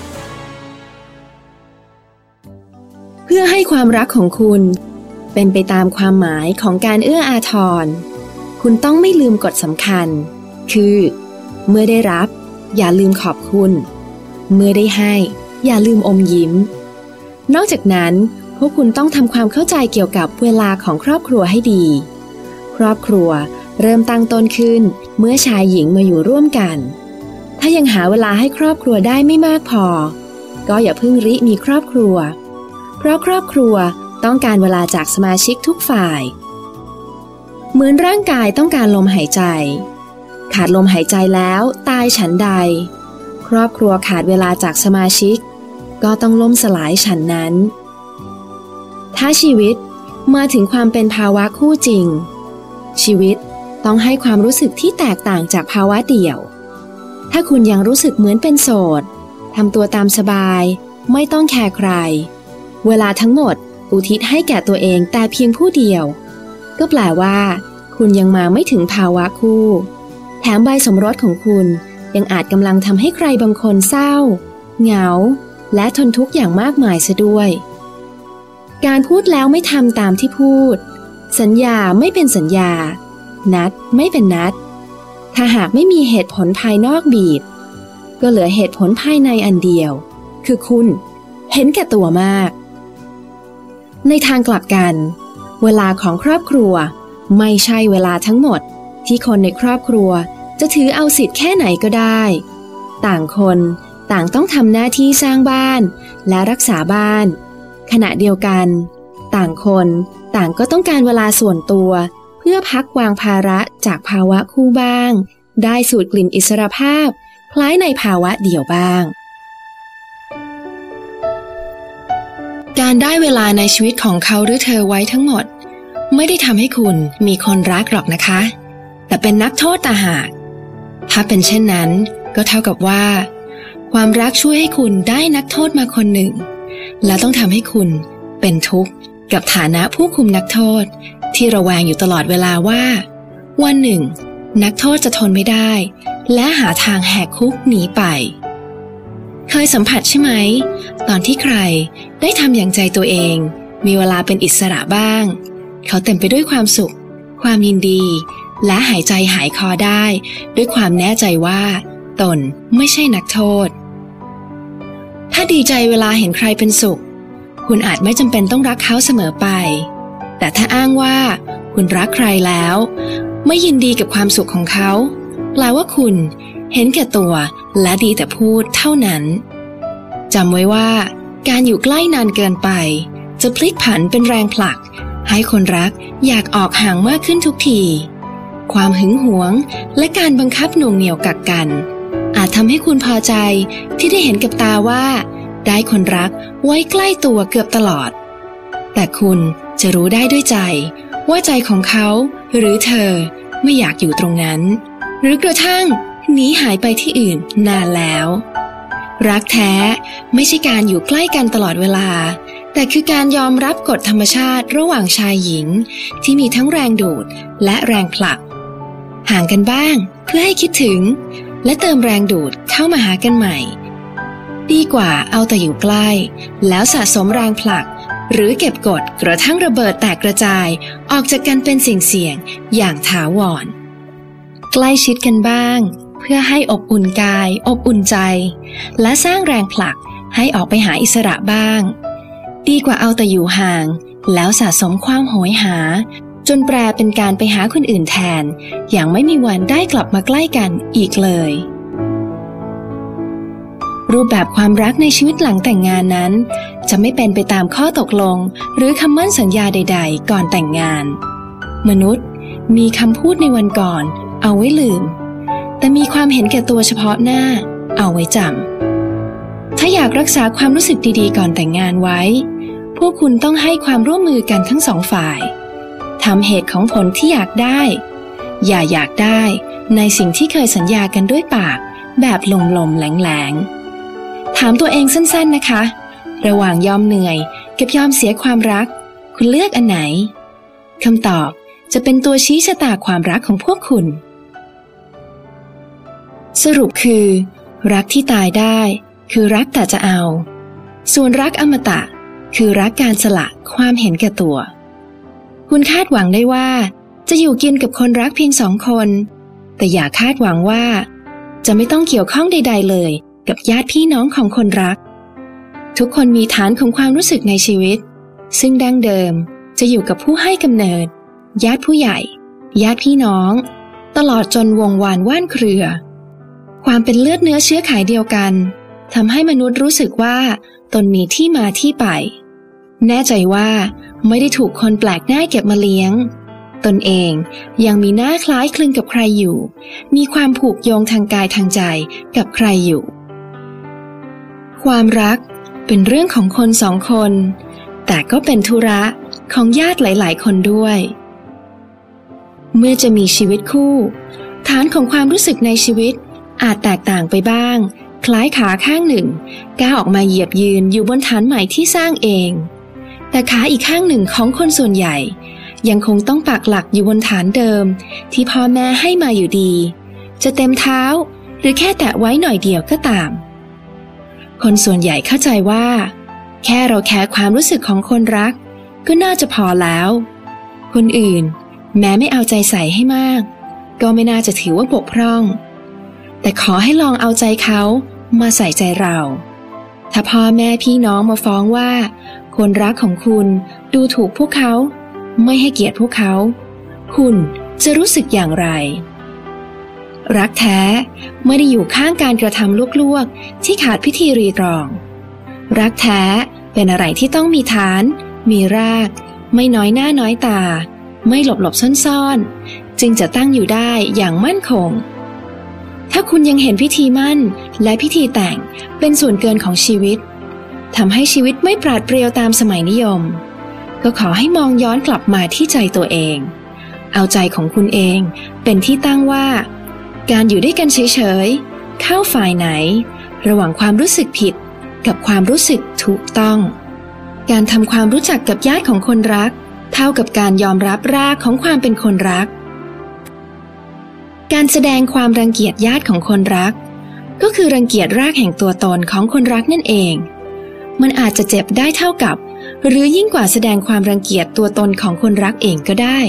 พื่อให้ความรักของคุณ เป็นไปตามความหมายของการเอื้ออาทร คุณต้องไม่ลืมกฎสำคัญ คือ เมื่อได้รับ อย่าลืมขอบคุณ เมื่อได้ให้ อย่าลืมอมยิ้ม นอกจากนั้น พวกคุณต้องทำความเข้าใจเกี่ยวกับเวลาของครอบครัวให้ดี ครอบครัวเริ่มตั้งต้นขึ้น เมื่อชายหญิงมาอยู่ร่วมกัน ถ้ายังหาเวลาให้ครอบครัวได้ไม่มากพอ ก็อย่าเพิ่งริมีครอบครัว เพราะครอบครัวต้องการเวลาจากสมาชิกทุกฝ่าย เหมือนร่างกายต้องการลมหายใจ ขาดลมหายใจแล้วตายฉันใด ครอบครัวขาดเวลาจากสมาชิก ก็ต้องล่มสลายฉันนั้น ถ้าชีวิตมาถึงความเป็นภาวะคู่จริง ชีวิตต้องให้ความรู้สึกที่แตกต่างจากภาวะเดี่ยว ถ้าคุณยังรู้สึกเหมือนเป็นโสดทำตัวตามสบาย ไม่ต้องแคร์ใคร เวลาทั้งหมดอุทิศให้แก่ตัวเองแต่เพียงผู้เดียว ก็แปลว่า คุณยังมาไม่ถึงภาวะคู่ แถมใบสมรสของคุณยังอาจกำลังทำให้ใครบางคนเศร้า เหงา และทนทุกข์อย่างมากมายซะด้วย การพูดแล้วไม่ทำตามที่พูด สัญญาไม่เป็นสัญญา นัดไม่เป็นนัด ถ้าหากไม่มีเหตุผลภายนอกบีบ ก็เหลือเหตุผลภายในอันเดียว คือคุณ เห็นแก่ตัวมาก ในทางกลับกัน เวลาของครอบครัว ไม่ใช่เวลาทั้งหมด ที่คนในครอบครัวจะถือเอาสิทธิ์แค่ไหนก็ได้ ต่างคนต่างต้องทำหน้าที่สร้างบ้าน และรักษาบ้าน ขณะเดียวกัน ต่างคนต่างก็ต้องการเวลาส่วนตัว เพื่อพักวางภาระจากภาวะคู่บ้าง ได้สูดกลิ่นอิสรภาพ คล้ายในภาวะเดี่ยวบ้าง การได้เวลาในชีวิตของเขาหรือเธอไว้ทั้งหมด ไม่ได้ทำให้คุณมีคนรักหรอกนะคะ แต่เป็นนักโทษตาหากถ้าเป็นเช่นนั้น ก็เท่ากับว่า ความรักช่วยให้คุณได้นักโทษมาคนหนึ่ง และต้องทำให้คุณเป็นทุกข์กับฐานะผู้คุมนักโทษ ที่ระแวงอยู่ตลอดเวลาว่า วันหนึ่ง นักโทษจะทนไม่ได้ และหาทางแหกคุกหนีไป เคยสัมผัสใช่ไหม ตอนที่ใคร ได้ทำอย่างใจตัวเอง มีเวลาเป็นอิสระบ้าง เขาเต็มไปด้วยความสุข ความยินดี และหายใจหายคอได้ ด้วยความแน่ใจว่า ตนไม่ใช่นักโทษ ถ้าดีใจเวลาเห็นใครเป็นสุข คุณอาจไม่จำเป็นต้องรักเขาเสมอไป แต่ถ้าอ้างว่า คุณรักใครแล้ว ไม่ยินดีกับความสุขของเขาแปลว่าคุณเห็นแก่ตัวและดีแต่พูดเท่านั้นจำไว้ว่า การอยู่ใกล้นานเกินไป จะพลิกผันเป็นแรงผลัก ให้คนรักอยากออกห่างมากขึ้นทุกที ความหึงหวงและการบังคับหน่วงเหนี่ยวกักกัน อาจทำให้คุณพอใจที่ได้เห็นกับตาว่า ได้คนรักไว้ใกล้ตัวเกือบตลอด แต่คุณจะรู้ได้ด้วยใจ ว่าใจของเขาหรือเธอไม่อยากอยู่ตรงนั้น หรือกระทั่งหนีหายไปที่อื่นนานแล้ว รักแท้ไม่ใช่การอยู่ใกล้กันตลอดเวลา แต่คือการยอมรับกฎธรรมชาติระหว่างชายหญิง ที่มีทั้งแรงดูดและแรงผลัก ห่างกันบ้างเพื่อให้คิดถึง และเติมแรงดูดเข้ามาหากันใหม่ ดีกว่าเอาแต่อยู่ใกล้ แล้วสะสมแรงผลัก หรือเก็บกดกระทั่งระเบิดแตกกระจายออกจากกันเป็นสิ่งเสี่ยงอย่างถาวรใกล้ชิดกันบ้าง เพื่อให้อบอุ่นกาย อบอุ่นใจ และสร้างแรงผลักให้ออกไปหาอิสระบ้าง ดีกว่าเอาแต่อยู่ห่าง แล้วสะสมความโหยหา จนแปลเป็นการไปหาคนอื่นแทน อย่างไม่มีวันได้กลับมาใกล้กันอีกเลย รูปแบบความรักในชีวิตหลังแต่งงานนั้น จะไม่เป็นไปตามข้อตกลง หรือคำมั่นสัญญาใด ๆ ก่อนแต่งงาน มนุษย์มีคำพูดในวันก่อน เอาไว้ลืม แต่มีความเห็นแก่ตัวเฉพาะหน้า เอาไว้จำถ้าอยากรักษาความรู้สึกดีๆ ก่อนแต่งงานไว้ พวกคุณต้องให้ความร่วมมือกันทั้งสองฝ่ายทำเหตุของผลที่อยากได้ อย่าอยากได้ในสิ่งที่เคยสัญญากันด้วยปาก แบบลมๆแหลงๆถามตัวเองสั้นๆนะคะ ระหว่างยอมเหนื่อย กับยอมเสียความรัก คุณเลือกอันไหนคำตอบจะเป็นตัวชี้ชะตาความรักของพวกคุณ สรุปคือ รักที่ตายได้คือรักแต่จะเอา ส่วนรักอมตะ คือรักการสละความเห็นแก่ตัว คุณคาดหวังได้ว่า จะอยู่กินกับคนรักเพียงสองคน แต่อย่าคาดหวังว่า จะไม่ต้องเกี่ยวข้องใด ๆ เลย กับญาติพี่น้องของคนรัก ทุกคนมีฐานของความรู้สึกในชีวิต ซึ่งดั้งเดิมจะอยู่กับผู้ให้กำเนิด ญาติผู้ใหญ่ ญาติพี่น้อง ตลอดจนวงวานว่านเครือ ความเป็นเลือดเนื้อเชื้อไขเดียวกันทำให้มนุษย์รู้สึกว่า ตนมีที่มาที่ไป แน่ใจว่าไม่ได้ถูกคนแปลกหน้าเก็บมาเลี้ยง ตนเองยังมีหน้าคล้ายคลึงกับใครอยู่ มีความผูกโยงทางกายทางใจกับใครอยู่ ความรักเป็นเรื่องของคนสองคน แต่ก็เป็นธุระของญาติหลาย ๆ คนด้วย เมื่อจะมีชีวิตคู่ ฐานของความรู้สึกในชีวิต อาจแตกต่างไปบ้าง คล้ายขาข้างหนึ่งก้าวออกมาเหยียบยืนอยู่บนฐานใหม่ที่สร้างเอง แต่ขาอีกข้างหนึ่งของคนส่วนใหญ่ ยังคงต้องปักหลักอยู่บนฐานเดิม ที่พ่อแม่ให้มาอยู่ดี จะเต็มเท้าหรือแค่แตะไว้หน่อยเดียวก็ตาม คนส่วนใหญ่เข้าใจว่า แค่เราแคร์ความรู้สึกของคนรัก ก็น่าจะพอแล้ว คนอื่น แม้ไม่เอาใจใส่ให้มาก ก็ไม่น่าจะถือว่าบกพร่อง แต่ขอให้ลองเอาใจเขามาใส่ใจเรา ถ้าพ่อแม่พี่น้องมาฟ้องว่า คนรักของคุณดูถูกพวกเขา ไม่ให้เกียรติพวกเขา คุณจะรู้สึกอย่างไร รักแท้ไม่ได้อยู่ข้างการกระทำลวกๆ ที่ขาดพิธีรีตรอง รักแท้เป็นอะไรที่ต้องมีฐาน มีราก ไม่น้อยหน้าน้อยตา ไม่หลบหลบซ่อนๆ จึงจะตั้งอยู่ได้อย่างมั่นคง ถ้าคุณยังเห็นพิธีมั่นและพิธีแต่งเป็นส่วนเกินของชีวิตทำให้ชีวิตไม่ปราดเปรียวตามสมัยนิยม ก็ขอให้มองย้อนกลับมาที่ใจตัวเอง เอาใจของคุณเองเป็นที่ตั้งว่า การอยู่ด้วยกันเฉยๆเข้าฝ่ายไหน ระหว่างความรู้สึกผิดกับความรู้สึกถูกต้อง การทำความรู้จักกับญาติของคนรัก เท่ากับการยอมรับรากของความเป็นคนรัก การแสดงความรังเกียจญาติของคนรัก ก็คือรังเกียจรากแห่งตัวตนของคนรักนั่นเอง มันอาจจะเจ็บได้เท่ากับ หรือยิ่งกว่าแสดงความรังเกียจตัวตนของคนรักเองก็ได้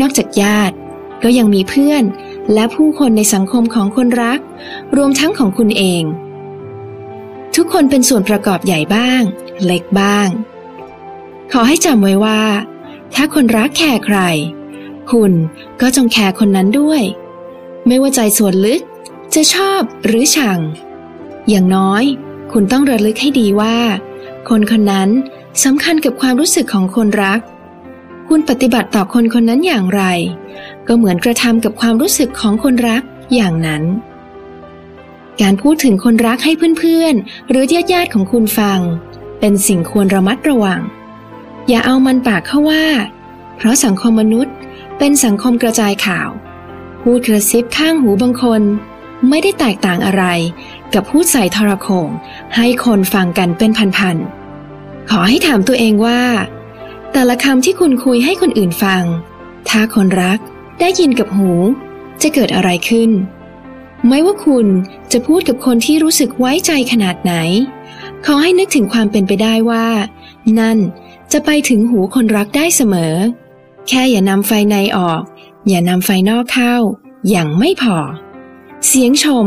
นอกจากญาติก็ยังมีเพื่อนและผู้คนในสังคมของคนรัก รวมทั้งของคุณเอง ทุกคนเป็นส่วนประกอบใหญ่บ้าง เล็กบ้าง ขอให้จำไว้ว่า ถ้าคนรักแคร์ใคร คุณก็จงแคร์คนนั้นด้วย ไม่ว่าใจส่วนลึกจะชอบหรือชัง อย่างน้อย คุณต้องระลึกให้ดีว่า คนคนนั้นสำคัญกับความรู้สึกของคนรัก คุณปฏิบัติต่อคนคนนั้นอย่างไร ก็เหมือนกระทำกับความรู้สึกของคนรักอย่างนั้น การพูดถึงคนรักให้เพื่อนๆ หรือญาติญาติของคุณฟัง เป็นสิ่งควรระมัดระวัง อย่าเอามันปากเข้าว่า เพราะสังคมมนุษย์ เป็นสังคมกระจายข่าว พูดกระซิบข้างหูบางคน ไม่ได้แตกต่างอะไร กับพูดใส่ทรโขงให้คนฟังกันเป็นพันๆ ขอให้ถามตัวเองว่า แต่ละคำที่คุณคุยให้คนอื่นฟัง ถ้าคนรักได้ยินกับหู จะเกิดอะไรขึ้น ไม่ว่าคุณจะพูดกับคนที่รู้สึกไว้ใจขนาดไหน ขอให้นึกถึงความเป็นไปได้ว่า นั่นจะไปถึงหูคนรักได้เสมอ แค่อย่านำไฟในออก อย่านำไฟนอกเข้า อย่างไม่พอ เสียงชม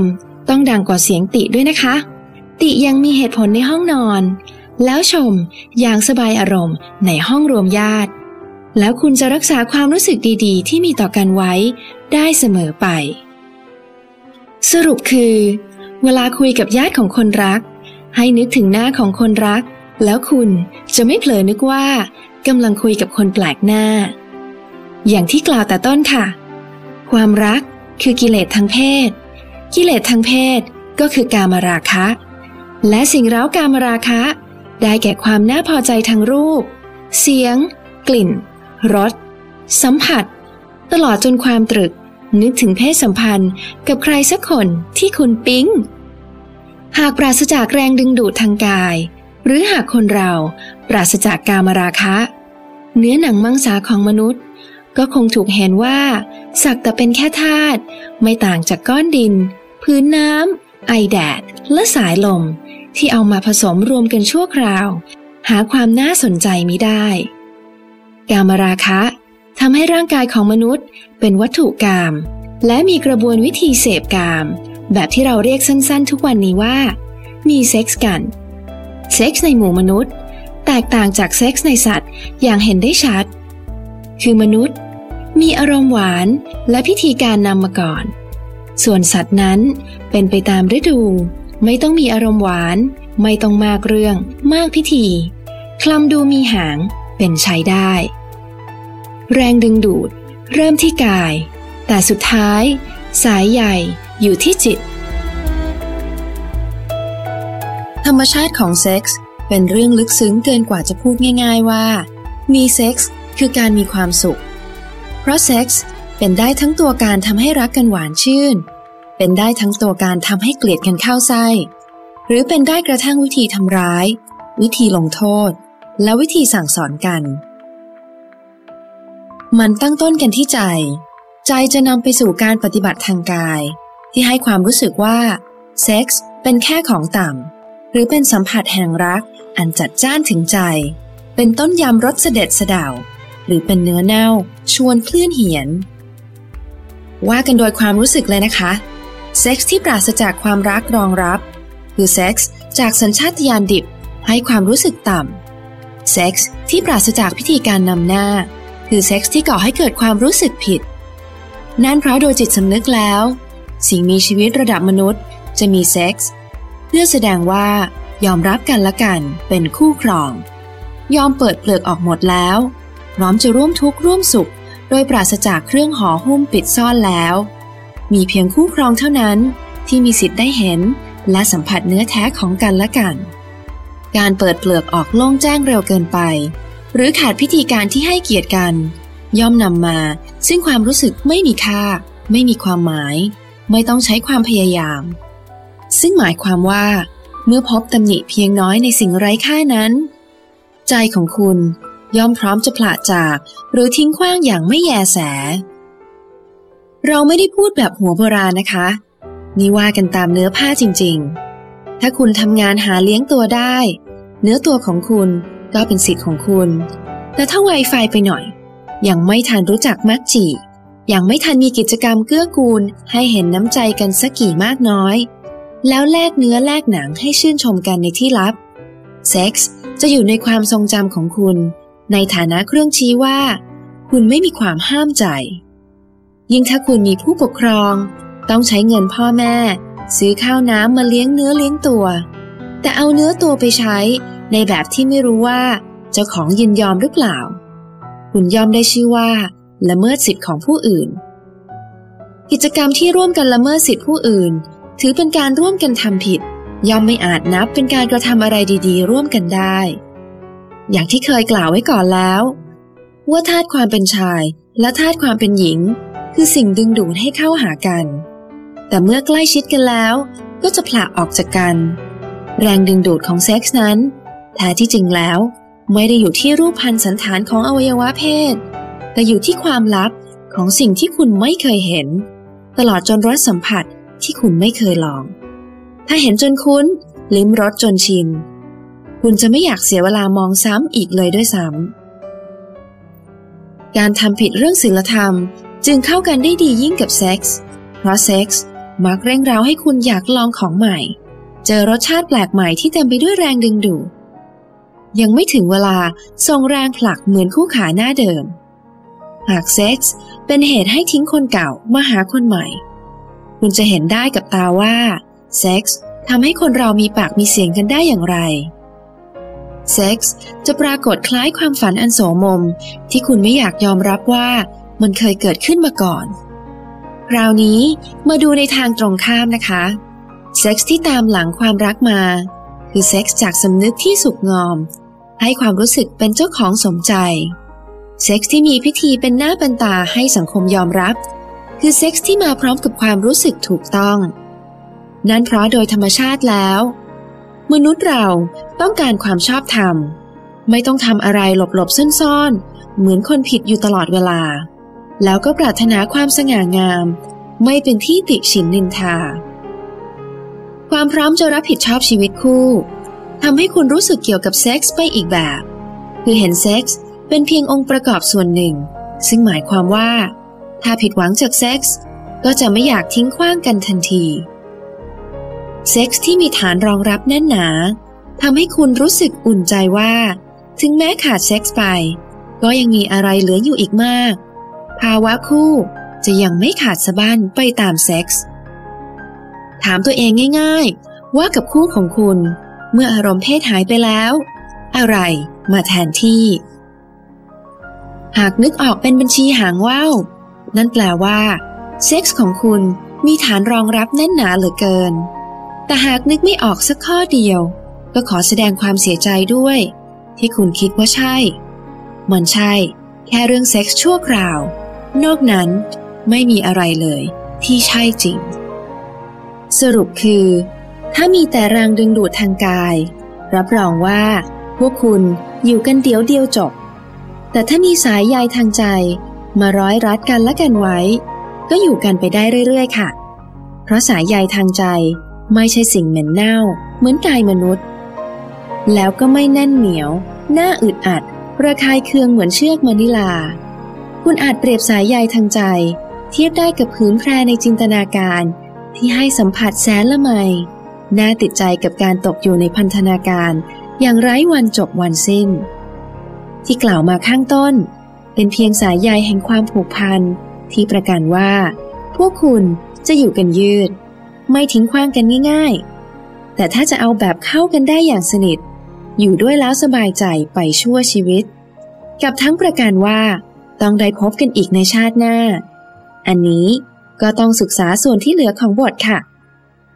ต้องดังกว่าเสียงติด้วยนะคะ ติยังมีเหตุผลในห้องนอน แล้วชมอย่างสบายอารมณ์ในห้องรวมญาติ แล้วคุณจะรักษาความรู้สึกดีๆ ที่มีต่อกันไว้ ได้เสมอไป สรุปคือ เวลาคุยกับญาติของคนรัก ให้นึกถึงหน้าของคนรัก แล้วคุณจะไม่เผลอนึกว่ากำลังคุยกับคนแปลกหน้า อย่างที่กล่าวแต่ต้นค่ะ ความรักคือกิเลสทางเพศ กิเลสทางเพศก็คือกามราคะ และสิ่งเร้ากามราคะ ได้แก่ความน่าพอใจทางรูป เสียง กลิ่น รส สัมผัส ตลอดจนความตรึก นึกถึงเพศสัมพันธ์กับใครสักคนที่คุณปิ๊ง หากปราศจากแรงดึงดูดทางกาย หรือหากคนเราปราศจากกามราคะ เนื้อหนังมังสาของมนุษย์ ก็คงถูกเห็นว่า สักแต่เป็นแค่ธาตุไม่ต่างจากก้อนดิน พื้นน้ำไอแดด และสายลม ที่เอามาผสมรวมกันชั่วคราว หาความน่าสนใจมิได้ กามราคะทำให้ร่างกายของมนุษย์ เป็นวัตถุกามและมีกระบวนวิธีเสพกาม แบบที่เราเรียกสั้นๆ ทุกวันนี้ว่า มีเซ็กส์กัน เซ็กส์ในหมู่มนุษย์ แตกต่างจากเซ็กส์ในสัตว์อย่างเห็นได้ชัด คือมนุษย์ มีอารมณ์หวานและพิธีการนำมาก่อน ส่วนสัตว์นั้นเป็นไปตามฤดู ไม่ต้องมีอารมณ์หวาน ไม่ต้องมากเรื่อง มากพิธี คลำดูมีหางเป็นใช้ได้ แรงดึงดูด เริ่มที่กาย แต่สุดท้าย สายใหญ่อยู่ที่จิต ธรรมชาติของเซ็กส์เป็นเรื่องลึกซึ้งเกินกว่าจะพูดง่าย ๆว่า มีเซ็กส์คือการมีความสุข เพราะเซ็กส์เป็นได้ทั้งตัวการทำให้รักกันหวานชื่น เป็นได้ทั้งตัวการทำให้เกลียดกันเข้าไส้ หรือเป็นได้กระทั่งวิธีทำร้าย วิธีลงโทษ และวิธีสั่งสอนกัน มันตั้งต้นกันที่ใจ ใจจะนำไปสู่การปฏิบัติทางกาย ที่ให้ความรู้สึกว่าเซ็กส์เป็นแค่ของต่ำ หรือเป็นสัมผัสแห่งรักอันจัดจ้านถึงใจ เป็นต้มยำรสเด็ดสะเด่า หรือเป็นเนื้อเน่า ชวนคลื่นเหียน ว่ากันโดยความรู้สึกเลยนะคะเซ็กส์ที่ปราศจากความรักรองรับคือเซ็กส์จากสัญชาตญาณดิบให้ความรู้สึกต่ำเซ็กส์ที่ปราศจากพิธีการนำหน้า คือเซ็กส์ที่ก่อให้เกิดความรู้สึกผิด นั่นเพราะโดยจิตสำนึกแล้ว สิ่งมีชีวิตระดับมนุษย์จะมีเซ็กส์เพื่อแสดงว่ายอมรับกันละกันเป็นคู่ครอง ยอมเปิดเปลือกออกหมดแล้ว พร้อมจะร่วมทุกข์ร่วมสุข โดยปราศจากเครื่องห่อหุ้มปิดซ่อนแล้ว มีเพียงคู่ครองเท่านั้นที่มีสิทธิ์ได้เห็น และสัมผัสเนื้อแท้ของกันและกัน การเปิดเปลือกออกโล่งแจ้งเร็วเกินไป หรือขาดพิธีการที่ให้เกียรติกัน ย่อมนำมา ซึ่งความรู้สึกไม่มีค่า ไม่มีความหมาย ไม่ต้องใช้ความพยายาม ซึ่งหมายความว่า เมื่อพบตำหนิเพียงน้อยในสิ่งไร้ค่านั้น ใจของคุณ ย่อมพร้อมจะผละจาก หรือทิ้งขว้างอย่างไม่แยแส เราไม่ได้พูดแบบหัวโบราณนะคะ นี่ว่ากันตามเนื้อผ้าจริง ๆ ถ้าคุณทำงานหาเลี้ยงตัวได้ เนื้อตัวของคุณก็เป็นสิทธิ์ของคุณ แต่ถ้าไวไฟไปหน่อย ยังไม่ทันรู้จักมักจียังไม่ทันมีกิจกรรมเกื้อกูลให้เห็นน้ำใจกันสักกี่มากน้อย แล้วแลกเนื้อแลกหนังให้ชื่นชมกันในที่ลับ เซ็กส์จะอยู่ในความทรงจำของคุณ ในฐานะเครื่องชี้ว่า คุณไม่มีความห้ามใจ ยิ่งถ้าคุณมีผู้ปกครอง ต้องใช้เงินพ่อแม่ ซื้อข้าวน้ำมาเลี้ยงเนื้อเลี้ยงตัว แต่เอาเนื้อตัวไปใช้ในแบบที่ไม่รู้ว่าเจ้าของยินยอมหรือเปล่า คุณยอมได้ชื่อว่า ละเมิดสิทธิ์ของผู้อื่น กิจกรรมที่ร่วมกันละเมิดสิทธิผู้อื่น ถือเป็นการร่วมกันทำผิดย่อมไม่อาจนับเป็นการกระทำอะไรดี ๆ ร่วมกันได้ อย่างที่เคยกล่าวไว้ก่อนแล้ว ว่าธาตุความเป็นชายและธาตุความเป็นหญิง คือสิ่งดึงดูดให้เข้าหากัน แต่เมื่อใกล้ชิดกันแล้ว ก็จะผละออกจากกัน แรงดึงดูดของเซ็กส์นั้นแท้ที่จริงแล้ว ไม่ได้อยู่ที่รูปพันสันฐานของอวัยวะเพศ แต่อยู่ที่ความลับของสิ่งที่คุณไม่เคยเห็น ตลอดจนรสสัมผัสที่คุณไม่เคยลอง ถ้าเห็นจนคุ้น ลิ้มรสจนชิน คุณจะไม่อยากเสียเวลามองซ้ำอีกเลยด้วยซ้ำการทำผิดเรื่องศีลธรรมจึงเข้ากันได้ดียิ่งกับเซ็กส์เพราะเซ็กส์มักเร่งเร้าให้คุณอยากลองของใหม่ เจอรสชาติแปลกใหม่ที่เต็มไปด้วยแรงดึงดูดยังไม่ถึงเวลาส่งแรงผลักเหมือนคู่ขาหน้าเดิม หากเซ็กส์เป็นเหตุให้ทิ้งคนเก่ามาหาคนใหม่ คุณจะเห็นได้กับตาว่าเซ็กส์ทำให้คนเรามีปากมีเสียงกันได้อย่างไร เซ็กส์จะปรากฏคล้ายความฝันอันโสมม ที่คุณไม่อยากยอมรับว่ามันเคยเกิดขึ้นมาก่อน คราวนี้มาดูในทางตรงข้ามนะคะ เซ็กส์ที่ตามหลังความรักมา คือเซ็กส์จากสำนึกที่สุกงอม ให้ความรู้สึกเป็นเจ้าของสมใจ เซ็กส์ที่มีพิธีเป็นหน้าเป็นตาให้สังคมยอมรับ คือเซ็กส์ที่มาพร้อมกับความรู้สึกถูกต้อง นั่นเพราะโดยธรรมชาติแล้ว มนุษย์เราต้องการความชอบธรรม ไม่ต้องทำอะไรหลบๆซ่อนๆ เหมือนคนผิดอยู่ตลอดเวลา แล้วก็ปรารถนาความสง่างาม ไม่เป็นที่ติฉินนินทา ความพร้อมจะรับผิดชอบชีวิตคู่ทำให้คุณรู้สึกเกี่ยวกับเซ็กส์ไปอีกแบบ คือเห็นเซ็กส์เป็นเพียงองค์ประกอบส่วนหนึ่ง ซึ่งหมายความว่า ถ้าผิดหวังจากเซ็กส์ก็จะไม่อยากทิ้งขว้างกันทันที เซ็กส์ที่มีฐานรองรับแน่นหนาทำให้คุณรู้สึกอุ่นใจว่า ถึงแม้ขาดเซ็กส์ไป ก็ยังมีอะไรเหลืออยู่อีกมาก ภาวะคู่จะยังไม่ขาดสะบั้นไปตามเซ็กส์ถามตัวเองง่าย ๆ ว่ากับคู่ของคุณ เมื่ออารมณ์เพศหายไปแล้ว อะไรมาแทนที่ หากนึกออกเป็นบัญชีหางว่าวนั่นแปลว่าเซ็กส์ของคุณมีฐานรองรับแน่นหนาเหลือเกิน แต่หากนึกไม่ออกสักข้อเดียว ก็ขอแสดงความเสียใจด้วย ที่คุณคิดว่าใช่ มันใช่ แค่เรื่องเซ็กส์ชั่วคราว นอกนั้นไม่มีอะไรเลย ที่ใช่จริง สรุปคือ ถ้ามีแต่แรงดึงดูดทางกาย รับรองว่า พวกคุณอยู่กันเดียวเดียวจบ แต่ถ้ามีสายใยทางใจ มาร้อยรัดกันและกันไว้ ก็อยู่กันไปได้เรื่อยๆ ค่ะ เพราะสายใยทางใจ ไม่ใช่สิ่งเหม็นเน่า เหมือนกายมนุษย์ แล้วก็ไม่แน่นเหนียว หน่าอึดอัด ระคายเคืองเหมือนเชือกมานิลา คุณอาจเปรียบสายใยทางใจ เทียบได้กับผืนแพรในจินตนาการ ที่ให้สัมผัสแสนละไม น่าติดใจกับการตกอยู่ในพันธนาการ อย่างไร้วันจบวันสิ้น ที่กล่าวมาข้างต้น เป็นเพียงสายใยแห่งความผูกพันที่ประกันว่า พวกคุณจะอยู่กันยืด ไม่ทิ้งขว้างกันง่าย ๆ แต่ถ้าจะเอาแบบเข้ากันได้อย่างสนิท อยู่ด้วยแล้วสบายใจไปชั่วชีวิต กับทั้งประการว่า ต้องได้พบกันอีกในชาติหน้า อันนี้ก็ต้องศึกษาส่วนที่เหลือของบทค่ะ